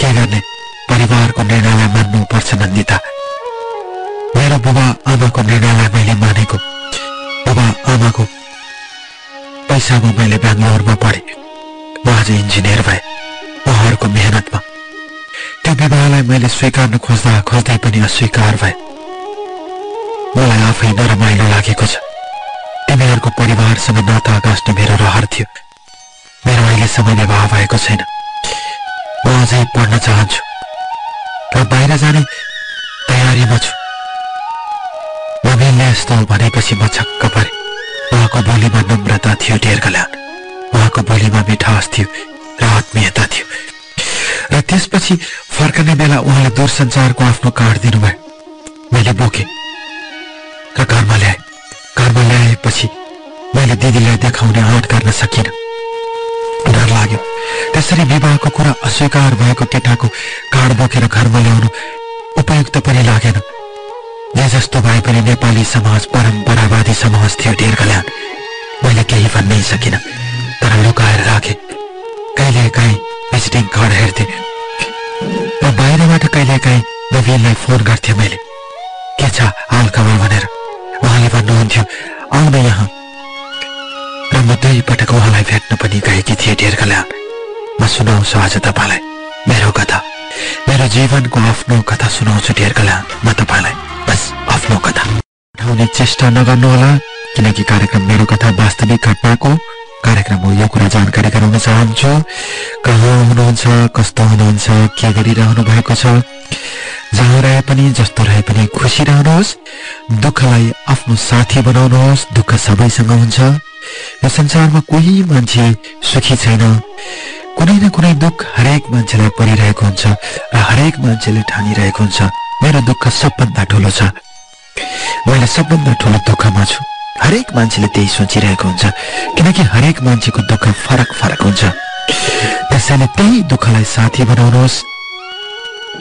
के गर्ने? परिवारको निर्णयलाई मान्नुपर्छ नन्दिता। मेरो बुबा आमाको निर्णयलाई मैले मानेको। बुबा आमाको पैसामा मैले बेङ्गलोरमा पढेँ। म आज इन्जिनियर भए। उहाँहरूको मेहनतमा त्यो विवाहलाई मैले स्वीकार्न खोज्दा खोज्दै पनि अस्वीकार भए। मलाई आफै नरमाइलो लागेको छ। तिमीहरूको परिवारसँग नाता गाँच्न मेरो रहर थियो। मेरो अहिलेसम्म विवाह भएको छैन। म अझै पढ्न चाहन्छु। र बाहिर जाने तयारीमा छु। नमिल्ने यस्तो भनेपछि म छक्क परे। उहाँको बोलीमा नम्रता थियो ढेर कल्याण उहाँको बोलीमा मिठास थियो र आत्मीयता थियो। र त्यसपछि फर्कने बेला उहाँले दूरसञ्चारको आफ्नो कार्ड दिनुभयो। मैले बोकेँ। र घरमा ल्याएँ। घरमा ल्याएपछि मैले दिदीलाई देखाउने आँट गर्न सकिनँ। डर लाग्यो। त्यसरी विवाहको कुरा अस्वीकार भएको केटाको कार्ड बोकेर घरमा ल्याउनु उपयुक्त पनि लागेन। जे जस्तो भए पनि नेपाली समाज परम्परावादी समाज थियो ढेर कल्याण मैले केही भन्नै सकिनँ। तर लुकाएर राखेँ। कहिले भिजिटिङ कार्ड हेर्थेँ। र बाहिरबाट कहिले काहीँ नवीनलाई फोन गर्थेँ मैले। के छ हाल खबर भनेर? उहाँले भन्नुहुन्थ्यो आउन यहाँ। र म दुई पटक उहाँलाई भेट्न पनि गएकी थिएँ ढेर कल्याण म सुनाउँछु आज तपाईँलाई। मेरो कथा। मेरो जीवनको आफ्नो कथा सुनाउँछु ढेर कल्याण म तपाईँलाई। बस आफ्नो कथा। पठाउने चेष्टा नगर्नुहोला किनकि कार्यक्रम मेरो कथा वास्तविक घटनाको कार्यक्रम हो यो कुरा जानकारी गराउन चाहन्छु। कहाँ हुनुहुन्छ कस्तो हुनुहुन्छ के गरिरहनु भएको छ? जहाँ रहे पनि जस्तो रहे पनि खुसी रहनुहोस्। दुःखलाई आफ्नो साथी बनाउनुहोस्। दुःख सबैसँग हुन्छ। यो संसारमा कोही मान्छे सुखी छैन। कुनै न कुनै दुःख हरेक मान्छेलाई परिरहेको हुन्छ। र हरेक मान्छेले ठानिरहेको हुन्छ। मेरो दुःख सबभन्दा ठुलो छ। मैले सबभन्दा ठुलो दुःखमा छु। हरेक मान्छेले त्यही सोचिरहेको हुन्छ। किनकि हरेक मान्छेको दुःख फरक फरक हुन्छ। त्यसैले त्यही दुःखलाई साथी बनाउनुहोस्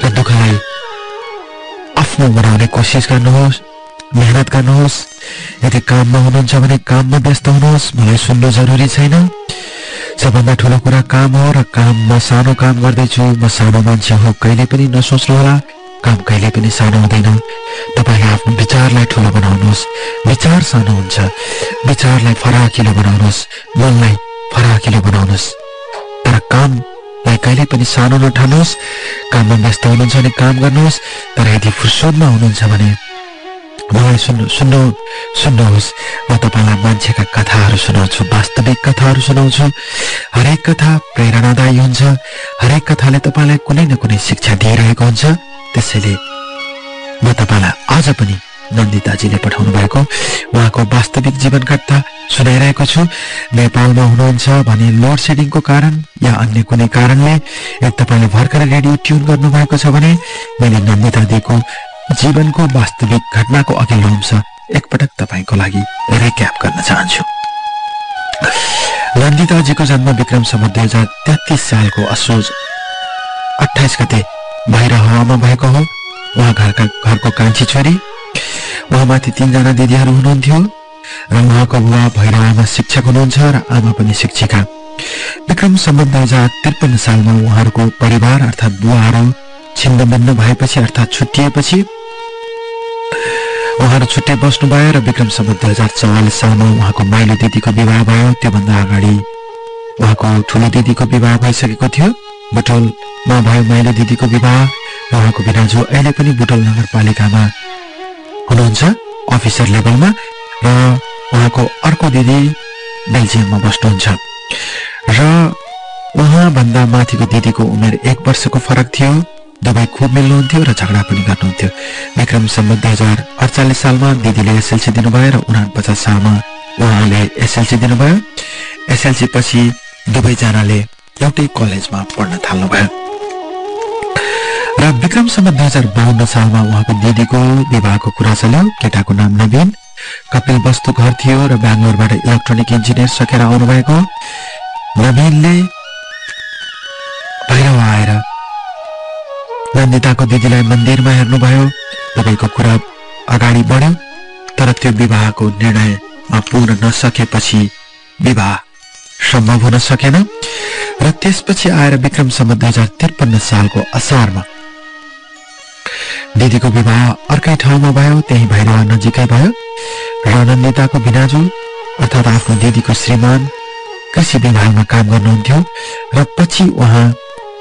र दुःखलाई आफ्नो बनाउने कोसिस गर्नुहोस् मेहनत गर्नुहोस्। यदि काममा हुनुहुन्छ भने काममा व्यस्त हुनुहोस्। मलाई सुन्नु जरुरी छैन। सबभन्दा ठुलो कुरा काम हो र काम म सानो काम गर्दैछु। म सानो मान्छे हो कहिले पनि नसोच्नुहोला। काम कहिले पनि सानो हुँदैन तपाईँले आफ्नो विचारलाई ठुलो बनाउनुहोस्। विचार सानो हुन्छ। विचारलाई फराकिलो बनाउनुहोस्। मनलाई फराकिलो बनाउनुहोस्। तर कामलाई कहिले पनि सानो नठान्नुहोस्। काममा व्यस्त हुनुहुन्छ भने काम गर्नुहोस्। तर यदि फुर्सदमा हुनुहुन्छ भने मलाई सुन्नु सुन्नु सुन्नुहोस्। म तपाईँलाई मान्छेका कथाहरू सुनाउँछु। वास्तविक कथाहरू सुनाउँछु। हरेक कथा प्रेरणादायी हुन्छ। हरेक कथाले तपाईँलाई कुनै न कुनै शिक्षा दिइरहेको हुन्छ। त्यसैले म तपाईँलाई आज पनि नन्दिताजीले पठाउनु भएको उहाँको वास्तविक जीवन कथा सुनाइरहेको छु। नेपालमा हुनुहुन्छ भने लोड सेडिङको कारण या अन्य कुनै कारणले यदि तपाईँले भर्खर रेडियो ट्युन गर्नुभएको छ भने मैले नन्दिता जीवनको वास्तविक घटनाको अघिल्लो अंश एकपटक तपाईँको लागि रिक्याप गर्न चाहन्छु। नन्दिताजीको जन्म विक्रमसम्म दुई हजार तेत्तिस सालको असोज अठाइस गते भैरहवामा भएको हो। उहाँ घरका घरको कान्छी छोरी। उहाँमाथि तिनजना दिदीहरू हुनुहुन्थ्यो र उहाँको बुवा भैरवामा शिक्षक हुनुहुन्छ र आमा पनि शिक्षिका। विक्रम सम्बन्ध दुई हजार त्रिपन्न सालमा उहाँहरूको परिवार अर्थात् बुवाहरू छिन्न भिन्न भएपछि अर्थात् छुट्टिएपछि उहाँहरू छुट्टै बस्नुभयो र विक्रमसम्म दुई हजार चौवालिस सालमा उहाँको माइलो दिदीको विवाह भयो। त्योभन्दा अगाडि उहाँको ठुलो दिदीको विवाह भइसकेको थियो। बुटोलमा भयो माइलो दिदीको विवाह र उहाँको बिराजु अहिले पनि बुटोल नगरपालिकामा हुनुहुन्छ। अफिसर लेभलमा र उहाँको अर्को दिदी बेल्जियममा बस्नुहुन्छ। र उहाँभन्दा माथिको दिदीको उमेर एक वर्षको फरक थियो। दुवै खुब मिल्नुहुन्थ्यो र झगडा पनि गर्नुहुन्थ्यो। विक्रमसम्म दुई हजार अडचालिस सालमा दिदीले एसएलसी दिनुभयो र उनापचास सालमा उहाँले एसएलसी दिनुभयो। एसएलसी पछि दुवैजनाले एउटै कलेजमा पढ्न थाल्नुभयो। र विक्रमसम्म दुई हजार बाहन्न सालमा उहाँको दिदीको विवाहको कुरा चल्यो। केटाको नाम नवीन। कपिल वस्तु घर थियो र बेङ्गलोरबाट इलेक्ट्रोनिक इन्जिनियर सकेर आउनुभएको। नवीनले बाहिर आएर नन्दिताको दिदीलाई मन्दिरमा हेर्नुभयो। तपाईँको कुरा अगाडि बढ्यो तर त्यो विवाहको निर्णयमा पुग्न नसकेपछि विवाह सम्भव हुन सकेन र त्यसपछि आएर विक्रमसम्म दुई हजार त्रिपन्न सालको असारमा। दिदीको विवाह अर्कै ठाउँमा भयो त्यही भैरवा नजिकै भयो। र नन्दिताको बिनाजु अर्थात् आफ्नो दिदीको श्रीमान कृषि विभागमा काम गर्नुहुन्थ्यो र पछि उहाँ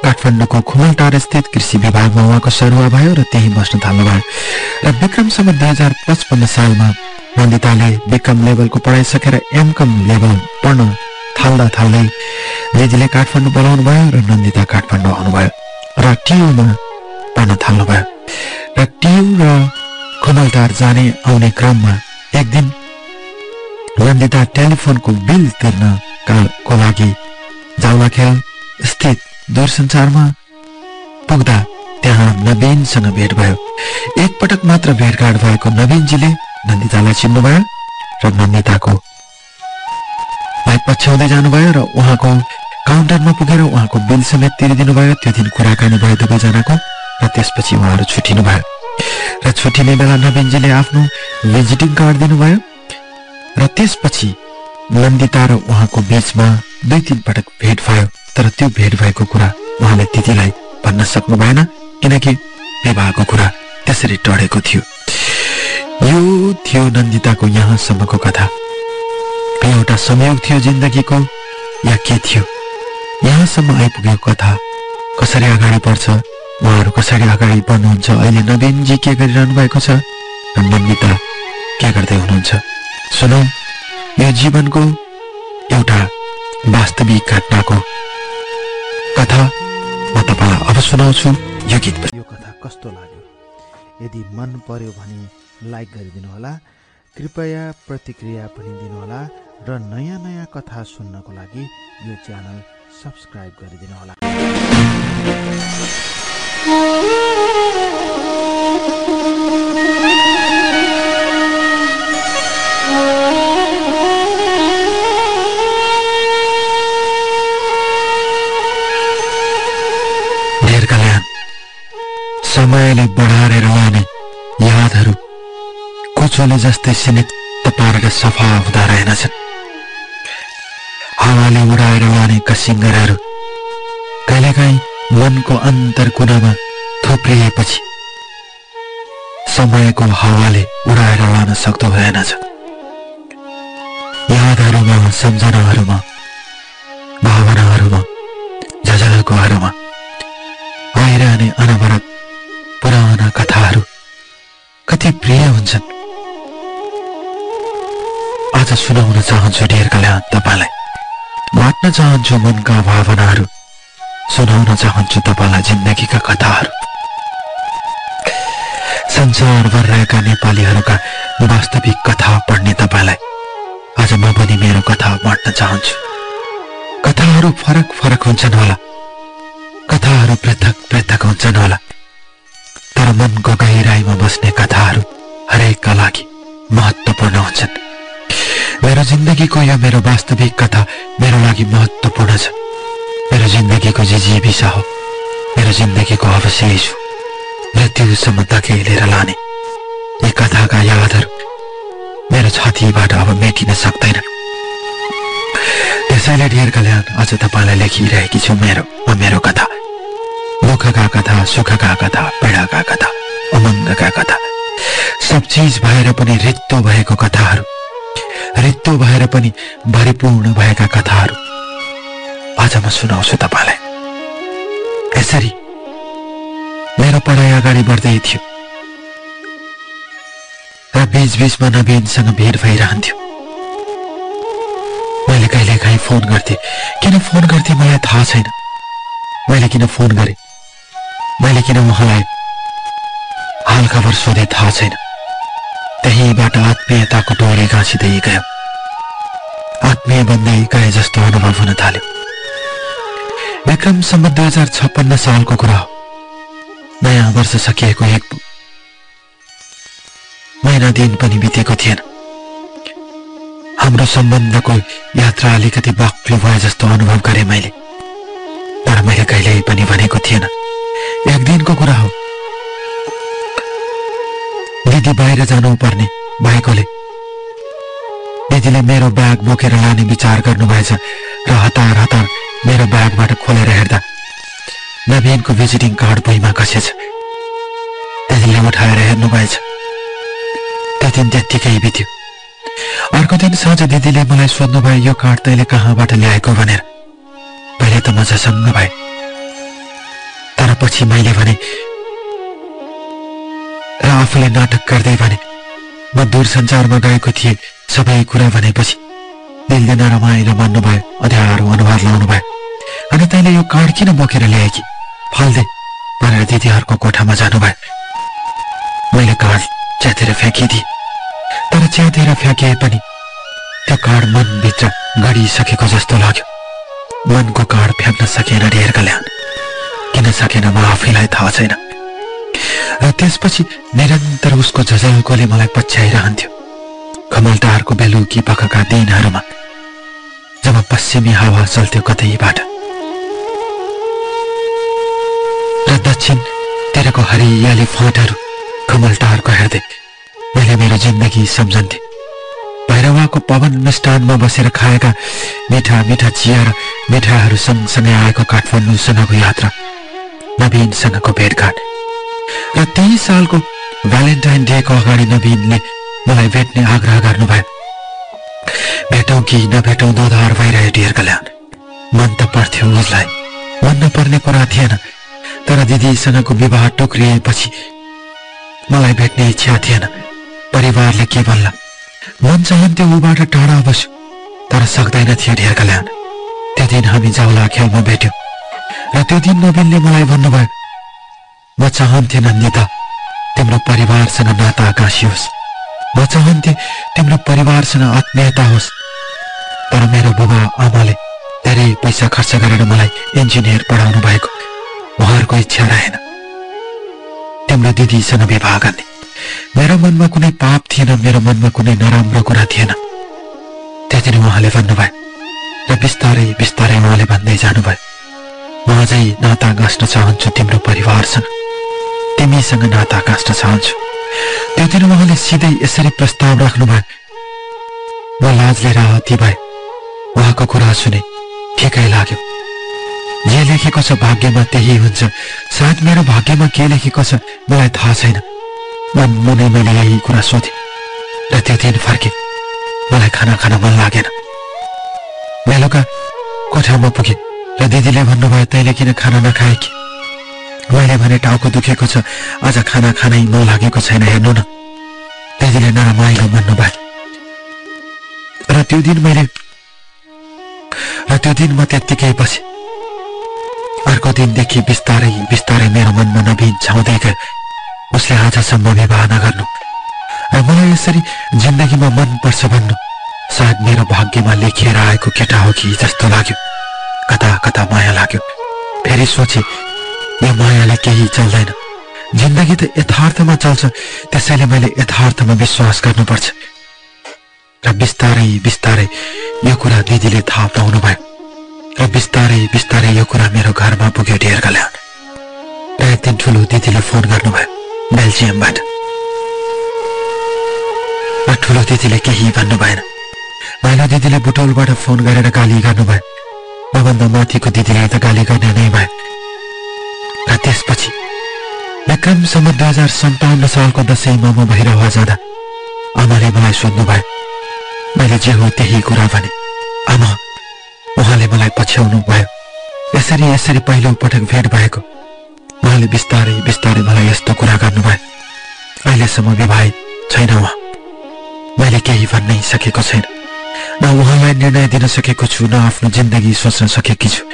काठमाडौँको खुमलटार स्थित कृषि विभागमा उहाँको सरुवा भयो र त्यही बस्न थाल्नुभयो र विक्रमसम्म दुई हजार पचपन्न सालमा नन्दिताले विक्रम लेभलको पढाइ सकेर एमकम लेभल पढ्न थाल्दा थाल्दै दिदीले काठमाडौँ बोलाउनु भयो र नन्दिता काठमाडौँ आउनुभयो र टियुमा पढ्न थाल्नुभयो र टियु र खुमलटार जाने आउने क्रममा एक दिन नन्दिता टेलिफोनको बिल तिर्नका लागि जाउलाखेल स्थित दूरसञ्चारमा पुग्दा त्यहाँ नवीनसँग भेट भयो। एकपटक मात्र भेटघाट भएको नवीनजीले नन्दितालाई चिन्नुभयो र नन्दिताको लाई पछ्याउँदै जानुभयो र उहाँको काउन्टरमा पुगेर उहाँको बिल समेत तिरिदिनु भयो त्यो दिन कुराकानी भयो दुवैजनाको र त्यसपछि उहाँहरू छुट्टिनु भयो। र छुट्टिने बेला नवीनजीले आफ्नो भिजिटिङ कार्ड दिनुभयो र त्यसपछि नन्दिता र उहाँको बिचमा दुई तिन पटक भेट भयो। तर त्यो भेट भएको कुरा उहाँले दिदीलाई भन्न सक्नु भएन किनकि विवाहको कुरा त्यसरी टढेको थियो। यो थियो नन्दिताको यहाँसम्मको कथा। एउटा संयोग थियो जिन्दगीको या के थियो? यहाँसम्म आइपुगेको कथा कसरी अगाडि बढ्छ उहाँहरू कसरी अगाडि बढ्नुहुन्छ अहिले नवीनजी के गरिरहनु भएको छ र के गर्दै हुनुहुन्छ? सुनौ यो जीवनको एउटा वास्तविक घटनाको कथा म तपाईँलाई अब सुनाउँछु यो गीत यो कथा कस्तो लाग्यो? यदि मन पर्यो भने लाइक गरिदिनु होला कृपया प्रतिक्रिया पनि दिनुहोला र नयाँ नयाँ कथा सुन्नको लागि यो च्यानल सब्सक्राइब गरिदिनु होला। धेर कल्याण समयले बढारेर लाने यादहरू कुचोले जस्तै सिनित पारेर सफा हुँदा रहेनछन्। हावाले उडाएर लाने कसिङ्गरहरू कहिलेकाहीँ मनको अन्तर कुनामा थुप्रिएपछि समयको हावाले उडाएर लान सक्दो भएनछ यादहरूमा सम्झनाहरूमा भावनाहरूमा झझल्कोहरूमा आइरहने अनवरत पुराना कथाहरू कति प्रिय हुन्छन्। आज सुनाउन चाहन्छु डेर कल्याण तपाईँलाई। बाँट्न चाहन्छु मनका भावनाहरू। सुनाउन चाहन्छु तपाईँलाई जिन्दगीका कथाहरू। संसारभर रहेका नेपालीहरूका वास्तविक कथा पढ्ने तपाईँलाई आज म पनि मेरो कथा बाँट्न चाहन्छु। कथाहरू फरक फरक हुन्छन् होला। कथाहरू पृथक पृथक हुन्छन् होला। तर मनको गहिराईमा बस्ने कथाहरू हरेकका लागि महत्त्वपूर्ण हुन्छन्। मेरो जिन्दगीको यो मेरो वास्तविक कथा मेरो लागि महत्त्वपूर्ण छ। मेरो जिन्दगीको जिजीविसा हो। मेरो जिन्दगीको अवशेष हो। मृत्युसम्म धकेलेर लाने। यी कथाका यादहरू मेरो छातीबाट अब मेटिन सक्दैनन्। त्यसैले ढेर कल्याण आज तपाईँलाई लेखिरहेकी छु मेरो मेरो कथा। दुःखका कथा सुखका कथा पीडाका कथा उमङ्गका कथा। सब चिज भएर पनि रित्तो भएको कथाहरू रित्तो भएर पनि भरिपूर्ण भएका कथाहरू आज म सुनाउँछु तपाईँलाई। यसरी मेरो पढाइ अगाडि बढ्दै थियो र बिचबिचमा नवीनसँग भेट भइरहन्थ्यो। मैले कहिलेकाहीँ फोन गर्थेँ। किन फोन गर्थेँ मलाई थाहा छैन। मैले किन फोन गरेँ? मैले किन उहाँलाई हालखबर सोधे थाहा छैन। त्यहीबाट आत्मीयताको डोरी गाँसिँदै गयो। आत्मीय बन्दै गए जस्तो अनुभव हुन थाल्यो। विक्रमसम्म दुई हजार छप्पन्न सालको कुरा हो। नयाँ वर्ष सकिएको एक महिना दिन पनि बितेको थिएन। हाम्रो सम्बन्धको यात्रा अलिकति बाक्लो भए जस्तो अनुभव गरेँ मैले। तर मैले कहिल्यै पनि भनेको थिएन। एक दिनको कुरा हो। दिदी बाहिर जानु पर्ने भएकोले दिदीले मेरो ब्याग बोकेर लाने विचार गर्नुभएछ र हतार हतार मेरो ब्यागबाट खोलेर हेर्दा नवीनको भिजिटिङ कार्ड भुइँमा खसेछ दिदीले उठाएर हेर्नुभएछ त्यो दिन त्यत्तिकै बित्यो। अर्को दिन साँझ दिदीले मलाई सोध्नुभयो यो कार्ड तैँले कहाँबाट ल्याएको भनेर? पहिले त म झसङ्ग भए। तर पछि मैले भने आफूले नाटक गर्दै भने म दूरसञ्चारमा गएको थिएँ सबै कुरा भनेपछि। दिलले नरमाइलो मान्नुभयो अध्यारो अनुहार लाउनु भयो अनि तैँले यो कार्ड किन बोकेर ल्याएकी फल्दे भनेर दिदीहरूको कोठामा जानुभयो। मैले कार्ड च्यातेर फ्याँकिदिएँ। तर च्यातेर फ्याँकिए पनि त्यो कार्ड मनभित्र गडिसकेको जस्तो लाग्यो। मनको कार्ड फ्याँक्न सकेन ढेर कल्याण किन सकेन म आफैलाई थाहा छैन। र त्यसपछि निरन्तर उसको झझल्कोले मलाई पछ्याइरहन्थ्यो। कमलटारको बेलुकी पखका दिनहरूमा जब पश्चिमी हावा चल्थ्यो कतैबाट र दक्षिणतिरको हरियाली फाँटहरू कमलटारको हेर्दै मैले मेरो जिन्दगी सम्झन्थे। भैरवाको पवन मिष्टानमा बसेर खाएका मिठा मिठा चिया र मिठाईहरू सँगसँगै आएको काठमाडौँसँगको यात्रा नवीनसँगको भेटघाट। र त्यही सालको भ्यालेन्टाइन डेको अगाडि नवीनले मलाई भेट्ने आग्रह गर्नुभयो। भेटौँ कि नभेटौँ दोधार भइरह्यो डियर कल्याण। मन त पर्थ्यो उसलाई मन नपर्ने कुरा थिएन। तर दिदीसँगको विवाह टुक्रिएपछि मलाई भेट्ने इच्छा थिएन। परिवारले के भन्ला? मन चाहन्थ्यो ऊबाट टाढा बस्यो तर सक्दैन थियो ढेर कल्याण। त्यो दिन हामी जाउला खेलमा भेट्यौँ। र त्यो दिन नवीनले मलाई भन्नुभयो म चाहन्थेँ नन्दिता तिम्रो परिवारसँग नाता गाँसियोस् म चाहन्थेँ तिम्रो परिवारसँग आत्मीयता होस्। तर मेरो बुबा आमाले धेरै पैसा खर्च गरेर मलाई इन्जिनियर पढाउनु भएको। उहाँहरूको इच्छा रहेन। तिम्रो दिदीसँग विवाह गर्ने। मेरो मनमा कुनै पाप थिएन मेरो मनमा कुनै नराम्रो कुरा थिएन। त्यति नै उहाँले भन्नुभयो र बिस्तारै बिस्तारै उहाँले भन्दै जानुभयो। म अझै नाता गाँस्न चाहन्छु तिम्रो परिवारसँग। तिमीसँग नाता गाँस्न चाहन्छु। त्यो दिन उहाँले सिधै यसरी प्रस्ताव राख्नुभयो म लाजले राहती भए उहाँको कुरा सुने ठिकै लाग्यो। जे लेखेको छ भाग्यमा त्यही हुन्छ। सायद मेरो भाग्यमा के लेखेको छ मलाई थाहा छैन। मन मुनै मैले यही कुरा सोधेँ र त्यो दिन फर्के। मलाई खाना खान मन लागेन। बेलुका कोठामा पुगेँ र दिदीले भन्नुभयो तैँले किन खाना नखाए कि? मैले भने टाउको दुखेको छ। आज खाना खानै नलागेको छैन हेर्नु न। दिदीले नरमाइलो भन्नुभयो। र त्यो दिन मैले र त्यो दिन म त्यत्तिकै बसेँ अर्को दिनदेखि बिस्तारै बिस्तारै मेरो मनमा नवीन छाउँदै गयो। उसले आजसम्म विवाह नगर्नु। र मलाई यसरी जिन्दगीमा मन पर्छ भन्नु सायद मेरो भाग्यमा लेखिएर आएको केटा हो कि जस्तो लाग्यो। कता कता माया लाग्यो। फेरि सोचे यो मायाले केही चल्दैन। जिन्दगी त यथार्थमा चल्छ त्यसैले मैले यथार्थमा विश्वास गर्नुपर्छ। र बिस्तारै बिस्तारै यो कुरा दिदीले थाहा पाउनु भयो र बिस्तारै बिस्तारै यो कुरा मेरो घरमा पुग्यो ढेर र एक दिन ठुलो दिदीले फोन गर्नुभयो बेल्जियमबाट। र ठुलो दिदीले केही भन्नु भएन। माइलो दिदीले बुटौलबाट फोन गरेर गाली गर्नुभयो। मभन्दा माथिको दिदीले त गाली गर्ने नै भयो त्यसपछि विक्रमसम्म दुई हजार सन्ताउन्न सालको दसैँमा म भइरह जाँदा आमाले मलाई सोध्नुभयो मैले जे हो त्यही कुरा भने। आमा उहाँले मलाई पछ्याउनु भयो यसरी यसरी पहिलो पटक भेट भएको। उहाँले बिस्तारै बिस्तारै मलाई यस्तो कुरा गर्नुभयो। अहिलेसम्म विवाहित छैन उहाँ। मैले केही भन्नै सकेको छैन। न उहाँलाई निर्णय दिन सकेको छु न आफ्नो जिन्दगी सोच्न सकेकी छु।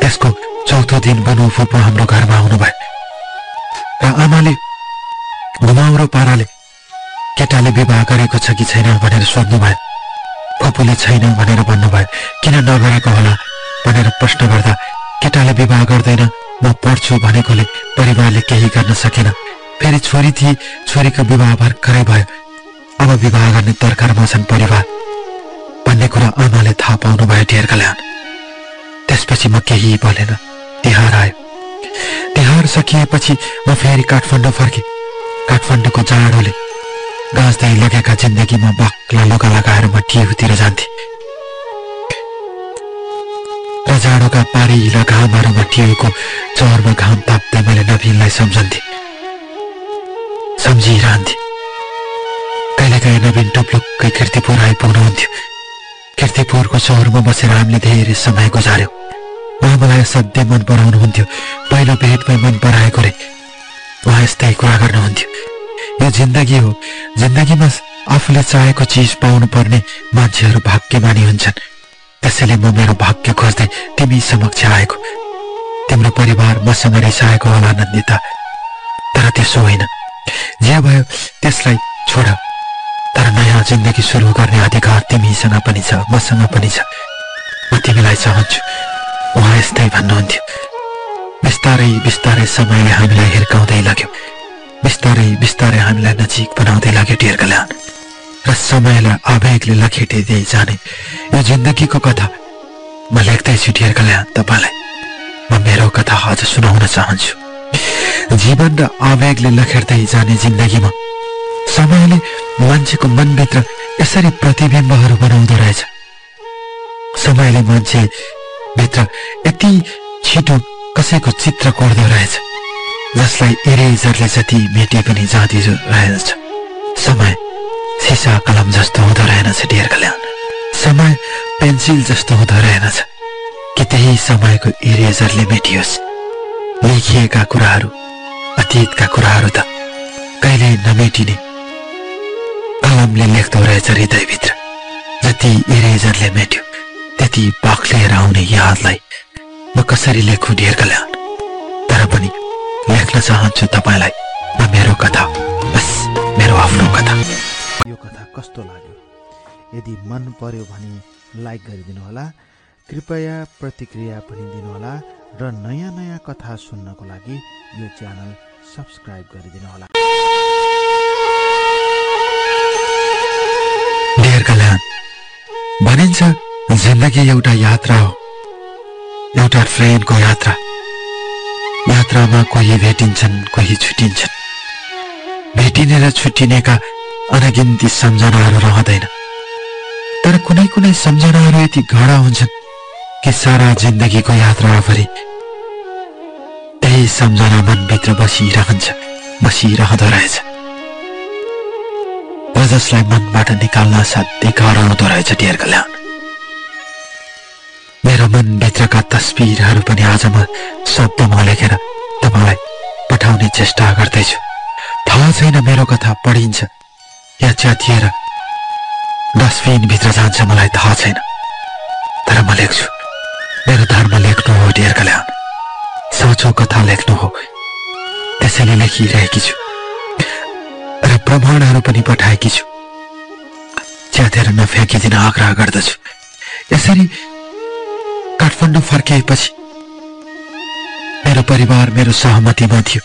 त्यसको चौथो दिन बनु फुपू हाम्रो घरमा आउनुभयो। र आमाले घुमाउरो पाराले केटाले विवाह गरेको छ कि छैन भनेर सोध्नुभयो। फुपूले छैन भनेर भन्नुभयो किन नगरेको होला भनेर प्रश्न गर्दा केटाले विवाह गर्दैन म पढ्छु भनेकोले परिवारले केही गर्न सकेन। फेरि छोरी थिए छोरीको विवाह भर्खरै भयो। अब विवाह गर्ने तर्खरमा छन् परिवार। भन्ने कुरा आमाले थाहा पाउनु भयो ढेर कल्याण। त्यसपछि म केही बोलेन। तिहार आयो। तिहार सकिएपछि म फेरि काठमाडौँ फर्केँ। काठमाडौँको जाडोले गाँच्दै लगेका जिन्दगीमा बाक्ला लुगा लगाएर म टिहुतिर जान्थेँ। र जाडोका पारिला घामहरूमा टिएको चौरमा घाम ताप्दै मैले नवीनलाई सम्झन्थेँ। सम्झिरहन्थेँ। कहिलेकाहीँ नवीन टुप्लुक्कै किर्तिपुर आइपुग्नुहुन्थ्यो। किर्तिपुरको सहरमा बसेर हामीले धेरै समय गुजार्यौँ उहाँ मलाई असाध्यै मन पराउनुहुन्थ्यो पहिलो भेटमै मन पराएको रे। उहाँ यस्तै कुरा गर्नुहुन्थ्यो यो जिन्दगी हो। जिन्दगीमा आफूले चाहेको चिज पाउनु पर्ने मान्छेहरू भाग्यमानी हुन्छन्। त्यसैले म मेरो भाग्य खोज्दै तिमी समक्ष आएको। तिम्रो परिवार मसँग रिसाएको होला नन्दिता। तर त्यसो होइन। जे भयो त्यसलाई छोड। तर नयाँ जिन्दगी सुरु गर्ने अधिकार तिमीसँग पनि छ मसँग पनि छ। म तिमीलाई चाहन्छु। उहाँ यस्तै भन्नुहुन्थ्यो। बिस्तारै बिस्तारै समयले हामीलाई हिर्काउँदै लाग्यो। बिस्तारै बिस्तारै हामीलाई नजिक बनाउँदै लाग्यो ढेर कल्याण र समयलाई आवेगले लखेटिँदै जाने यो जिन्दगीको कथा। म लेख्दैछु ढेर कल्याण तपाईँलाई। म मेरो कथा आज सुनाउन चाहन्छु। जीवन र आवेगले लखेट्दै जाने जिन्दगीमा समयले मान्छेको मनभित्र यसरी प्रतिबिम्बहरू बनाउँदो रहेछ। समयले मान्छे भित्र यति छिटो कसैको चित्र कोर्दो रहेछ। जसलाई इरेजरले जति मेटे पनि जाँदी रहेछ समय सिसा कलम जस्तो हुँदो रहेनछ डियर कल्याण। समय पेन्सिल जस्तो हुँदो रहेनछ। कि त्यही समयको इरेजरले मेटियोस्। लेखिएका कुराहरू अतीतका कुराहरू त कहिल्यै नमेटिने कलमले लेख्दो रहेछ हृदयभित्र जति इरेजरले मेट्यो। त्यति बाक्लिएर आउने यादलाई म कसरी लेखु ढेर कल्याण तर पनि लेख्न चाहन्छु तपाईँलाई म मेरो कथा बस मेरो आफ्नो कथा। यो कथा कस्तो लाग्यो? यदि मन पर्यो भने लाइक गरिदिनु होला कृपया प्रतिक्रिया पनि दिनुहोला र नयाँ नयाँ कथा सुन्नको लागि यो च्यानल सब्सक्राइब गरिदिनु होला। भनिन्छ जिन्दगी एउटा यात्रा हो। एउटा ट्रेनको यात्रा। यात्रामा कोही भेटिन्छन् कोही छुटिन्छन्। भेटिने र छुट्टिनेका अनगिन्ती सम्झनाहरू रहँदैन। तर कुनै कुनै सम्झनाहरू यति घडा हुन्छन् कि सारा जिन्दगीको यात्राभरि त्यही सम्झना मनभित्र बसिरहन्छ बसिरहँदो रहेछ। र जसलाई मनबाट निकाल्न असाध्यै गाह्रो हुँदो रहेछ डियर कल्याण। मेरो मनभित्रका तस्बिरहरू पनि आज म शब्दमा लेखेर तपाईँलाई पठाउने चेष्टा गर्दैछु। थाहा छैन मेरो कथा पढिन्छ। या च्यातिएर डस्टबिनभित्र जान्छ मलाई थाहा छैन। तर म लेख्छु। मेरो धर्म लेख्नु हो डियर कल्याण। सोचो कथा लेख्नु हो। त्यसैले लेखिरहेकी छु। र प्रमाणहरू पनि पठाएकी छु। च्यातेर नफ्याँकिदिन आग्रह गर्दछु। यसरी काठमाडौँ फर्किएपछि मेरो परिवार मेरो सहमतिमा थियो।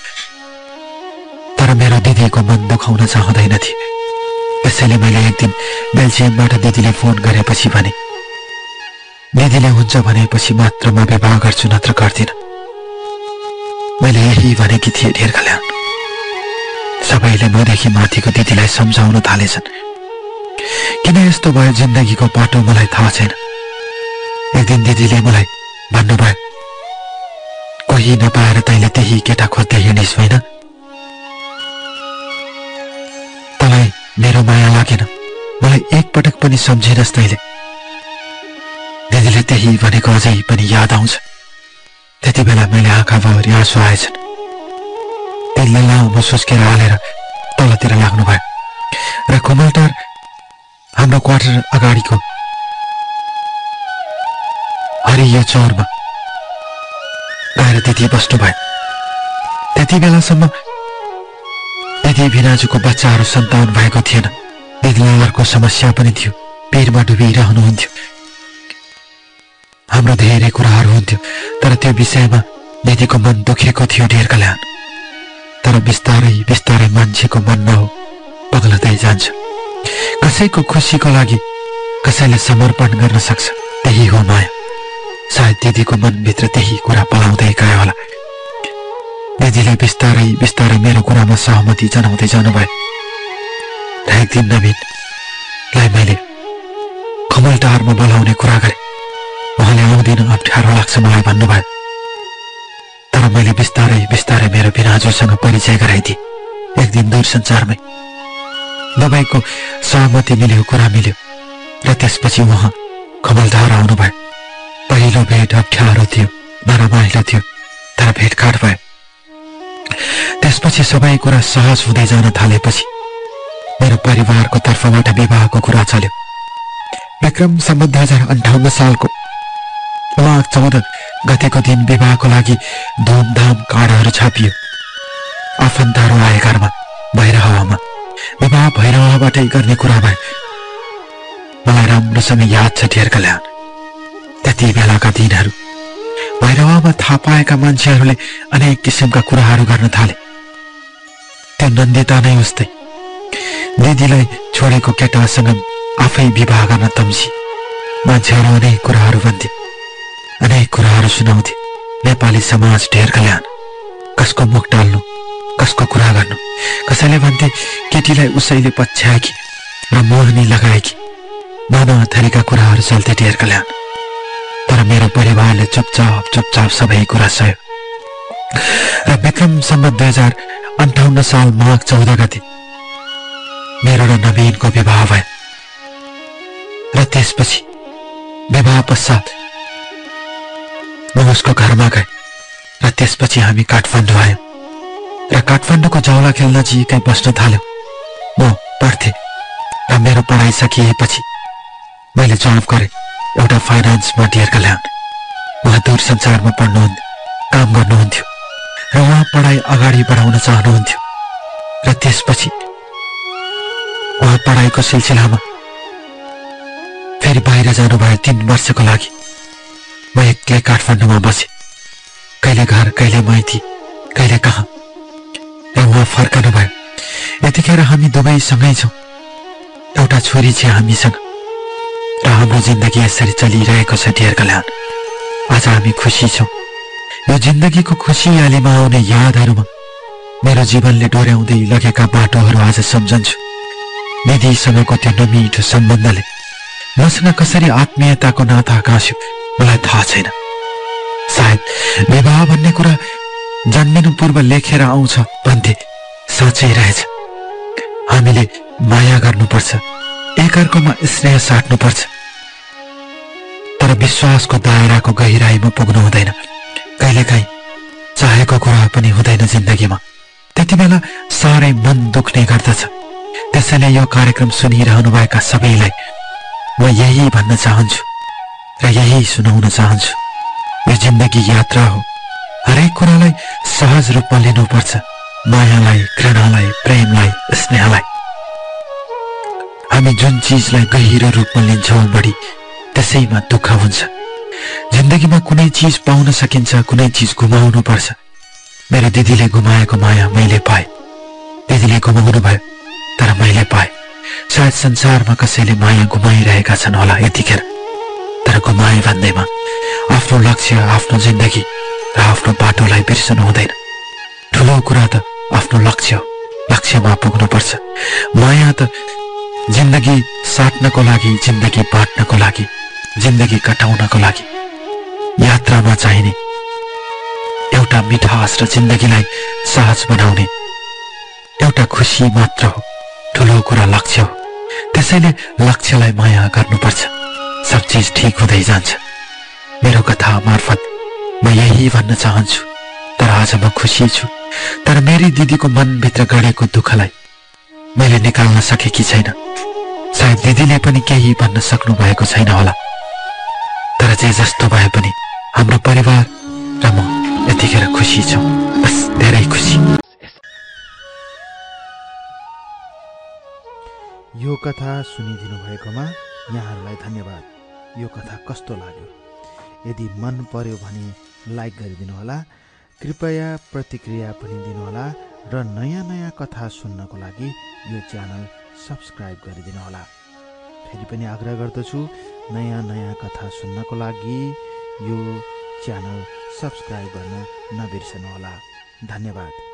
तर मेरो दिदीको मन दुखाउन चाहँदैनथे त्यसैले मैले एक दिन बेल्जियमबाट दिदीले फोन गरेपछि भने दिदीले हुन्छ भनेपछि मात्र म विवाह गर्छु नत्र गर्दिन। मैले यही भनेकी थिएँ ढेर कल्याण। सबैले मदेखि माथिको दिदीलाई सम्झाउन थालेछन्। किन यस्तो भयो जिन्दगीको बाटो मलाई थाहा छैन। दिन दिदीले मलाई भन्नुभयो कोही नपाएर तैँले त्यही केटा खोज्दै हिँडिस् होइन। तँलाई मेरो माया लागेन। मलाई एकपटक पनि सम्झेनस् तैँले। दिदीले त्यही भनेको अझै पनि याद आउँछ। त्यति बेला मैले आँखाभरि आँसु आएछन्। दिदीले लामो सुस्केर हालेर तलतिर लाग्नु भयो र कोमलटार हाम्रो क्वार्टर अगाडिको हरियो चौरमा। गएर दिदी बस्नुभयो त्यति बेलासम्म दिदी भिनाजुको बच्चाहरू सन्तान भएको थिएन। दिदीलाई अर्को समस्या पनि थियो। पिरमा डुबिरहनुहुन्थ्यो हाम्रो धेरै कुराहरू हुन्थ्यो। तर त्यो विषयमा दिदीको मन दुखेको थियो ढेर कल्याण। तर बिस्तारै बिस्तारै मान्छेको मन नहो पग्लदै जान्छ। कसैको खुसीको लागि कसैले समर्पण गर्न सक्छ त्यही हो माया। सायद दिदीको मनभित्र त्यही कुरा पलाउँदै गयो होला। दिदीले बिस्तारै बिस्तारै मेरो कुरामा सहमति जनाउँदै जानुभयो। र एक दिन नवीनलाई मैले कमलटारमा बोलाउने कुरा गरेँ। उहाँले आउँदिन अप्ठ्यारो लाग्छ मलाई भन्नुभयो। तर मैले बिस्तारै बिस्तारै मेरो बिराजुसँग परिचय गराइदिएँ। एक दिन दूरसञ्चारमै दबाईको सहमति मिल्यो कुरा मिल्यो। र त्यसपछि उहाँ कमलधार आउनुभयो। पहिलो भेट अप्ठ्यारो थियो नरमाइलो थियो तर भेटघाट भयो त्यसपछि सबै कुरा सहज हुँदै जान थालेपछि मेरो परिवारको तर्फबाट विवाहको कुरा चल्यो। विक्रम सम्बन्ध दुई हजार अन्ठाउन्न सालको माघ चौध गतेको दिन विवाहको लागि धुमधाम कार्डहरू छापियो। आफन्तहरू आए घरमा भैरहवामा विवाह भैरहवाबाटै गर्ने कुरा भयो मलाई राम्रोसँग याद छ ढेर कल्याण। त्यति बेलाका दिनहरू। भैरवामा थाहा पाएका मान्छेहरूले अनेक किसिमका कुराहरू गर्न थाले। त्यो नन्दिता नै उस्तै। दिदीलाई छोडेको केटासँग आफै विवाह गर्न तम्सी। मान्छेहरू अनेक कुराहरू भन्थे। अनेक कुराहरू सुनाउँथे। नेपाली समाज ढेर कल्याण। कसको मुख टाल्नु? कसको कुरा गर्नु? कसैले भन्थे केटीलाई उसैले पछ्याएकी र मोहनी लगाएकी। नाना थरीका कुराहरू चल्थे ढेर कल्याण। तर मेरो परिवारले चुपचाप चुपचाप सबै कुरा सह्यो। र विक्रम सम्म दुई हजार अन्ठाउन्न साल माघ चौध गते मेरो र नवीनको विवाह भयो। र त्यसपछि विवाह पश्चात म उसको घरमा गएँ। र त्यसपछि हामी काठमाडौँ आयौँ। र काठमाडौँको जाउला खेल नजिकै बस्न थाल्यौँ। म पढ्थेँ र मेरो पढाइ सकिएपछि मैले जब गरेँ। एउटा फाइनेन्समा डियर कल्याण उहाँ दूरसञ्चारमा पढ्नुहुन्थ्यो काम गर्नुहुन्थ्यो र उहाँ पढाइ अगाडि बढाउन चाहनुहुन्थ्यो। र त्यसपछि उहाँ पढाइको सिलसिलामा फेरि बाहिर जानुभयो तिन वर्षको लागि। म एक्लै काठमाडौँमा बसेँ। कहिले घर कहिले माइती कहिले कहाँ। र उहाँ फर्कनु भयो यतिखेर हामी दुवै सँगै छौँ। एउटा छोरी छ हामीसँग। र हाम्रो जिन्दगी यसरी चलिरहेको छ डियर कल्याण। आज हामी खुसी छौँ। यो जिन्दगीको खुसियालीमा आउने यादहरूमा मेरो जीवनले डोर्याउँदै लगेका बाटोहरू आज सम्झन्छु। दिदीसँगको त्यो नमिठो सम्बन्धले मसँग कसरी आत्मीयताको नाता गाँस्यो मलाई थाहा छैन। सायद विवाह भन्ने कुरा जन्मिनु पूर्व लेखेर आउँछ भन्थे साँच्चै रहेछ। हामीले माया गर्नुपर्छ। एकअर्कोमा स्नेह साट्नुपर्छ। तर विश्वासको दायराको गहिराईमा पुग्नु हुँदैन। कहिलेकाहीँ चाहेको कुरा पनि हुँदैन जिन्दगीमा। त्यति बेला साह्रै मन दुख्ने गर्दछ। त्यसैले यो कार्यक्रम सुनिरहनुभएका सबैलाई म यही भन्न चाहन्छु र यही सुनाउन चाहन्छु। यो जिन्दगी यात्रा हो। हरेक कुरालाई सहज रूपमा लिनुपर्छ। मायालाई घृणालाई प्रेमलाई स्नेहलाई। हामी जुन चिजलाई गहिरो रूपमा लिन्छौँ बढी त्यसैमा दुःख हुन्छ। जिन्दगीमा कुनै चिज पाउन सकिन्छ कुनै चिज गुमाउनु पर्छ। मेरो दिदीले गुमाएको माया मैले पाएँ। दिदीले गुमाउनु भयो तर मैले पाएँ। सायद संसारमा कसैले माया गुमाइरहेका छन् होला यतिखेर। तर गुमाए भन्दैमा आफ्नो लक्ष्य आफ्नो जिन्दगी र आफ्नो बाटोलाई बिर्सनु हुँदैन। ठुलो कुरा त आफ्नो लक्ष्य लक्ष्यमा पुग्नुपर्छ। माया त जिन्दगी साट्नको लागि जिन्दगी बाँट्नको लागि जिन्दगी कटाउनको लागि यात्रामा चाहिने एउटा मिठास र जिन्दगीलाई सहज बनाउने एउटा खुसी मात्र हो ठुलो कुरा लक्ष्य हो। त्यसैले लक्ष्यलाई माया गर्नुपर्छ। सब चिज ठिक हुँदै जान्छ। मेरो कथा मार्फत म यही भन्न चाहन्छु तर आज म खुसी छु। तर मेरी दिदीको मनभित्र गढेको दुःखलाई मैले निकाल्न सकेकी छैन। सायद दिदीले पनि केही भन्न सक्नु भएको छैन होला। तर जे जस्तो भए पनि हाम्रो परिवार र म यतिखेर खुसी छौँ। बस धेरै खुसी। यो कथा सुनिदिनु भएकोमा यहाँहरूलाई धन्यवाद। यो कथा कस्तो लाग्यो? यदि मन पर्यो भने लाइक गरिदिनु होला कृपया प्रतिक्रिया पनि दिनुहोला। र नयाँ नयाँ कथा सुन्नको लागि यो च्यानल सब्सक्राइब गरिदिनु होला। फेरि पनि आग्रह गर्दछु नयाँ नयाँ कथा सुन्नको लागि यो च्यानल सब्सक्राइब गर्न नबिर्सनुहोला धन्यवाद।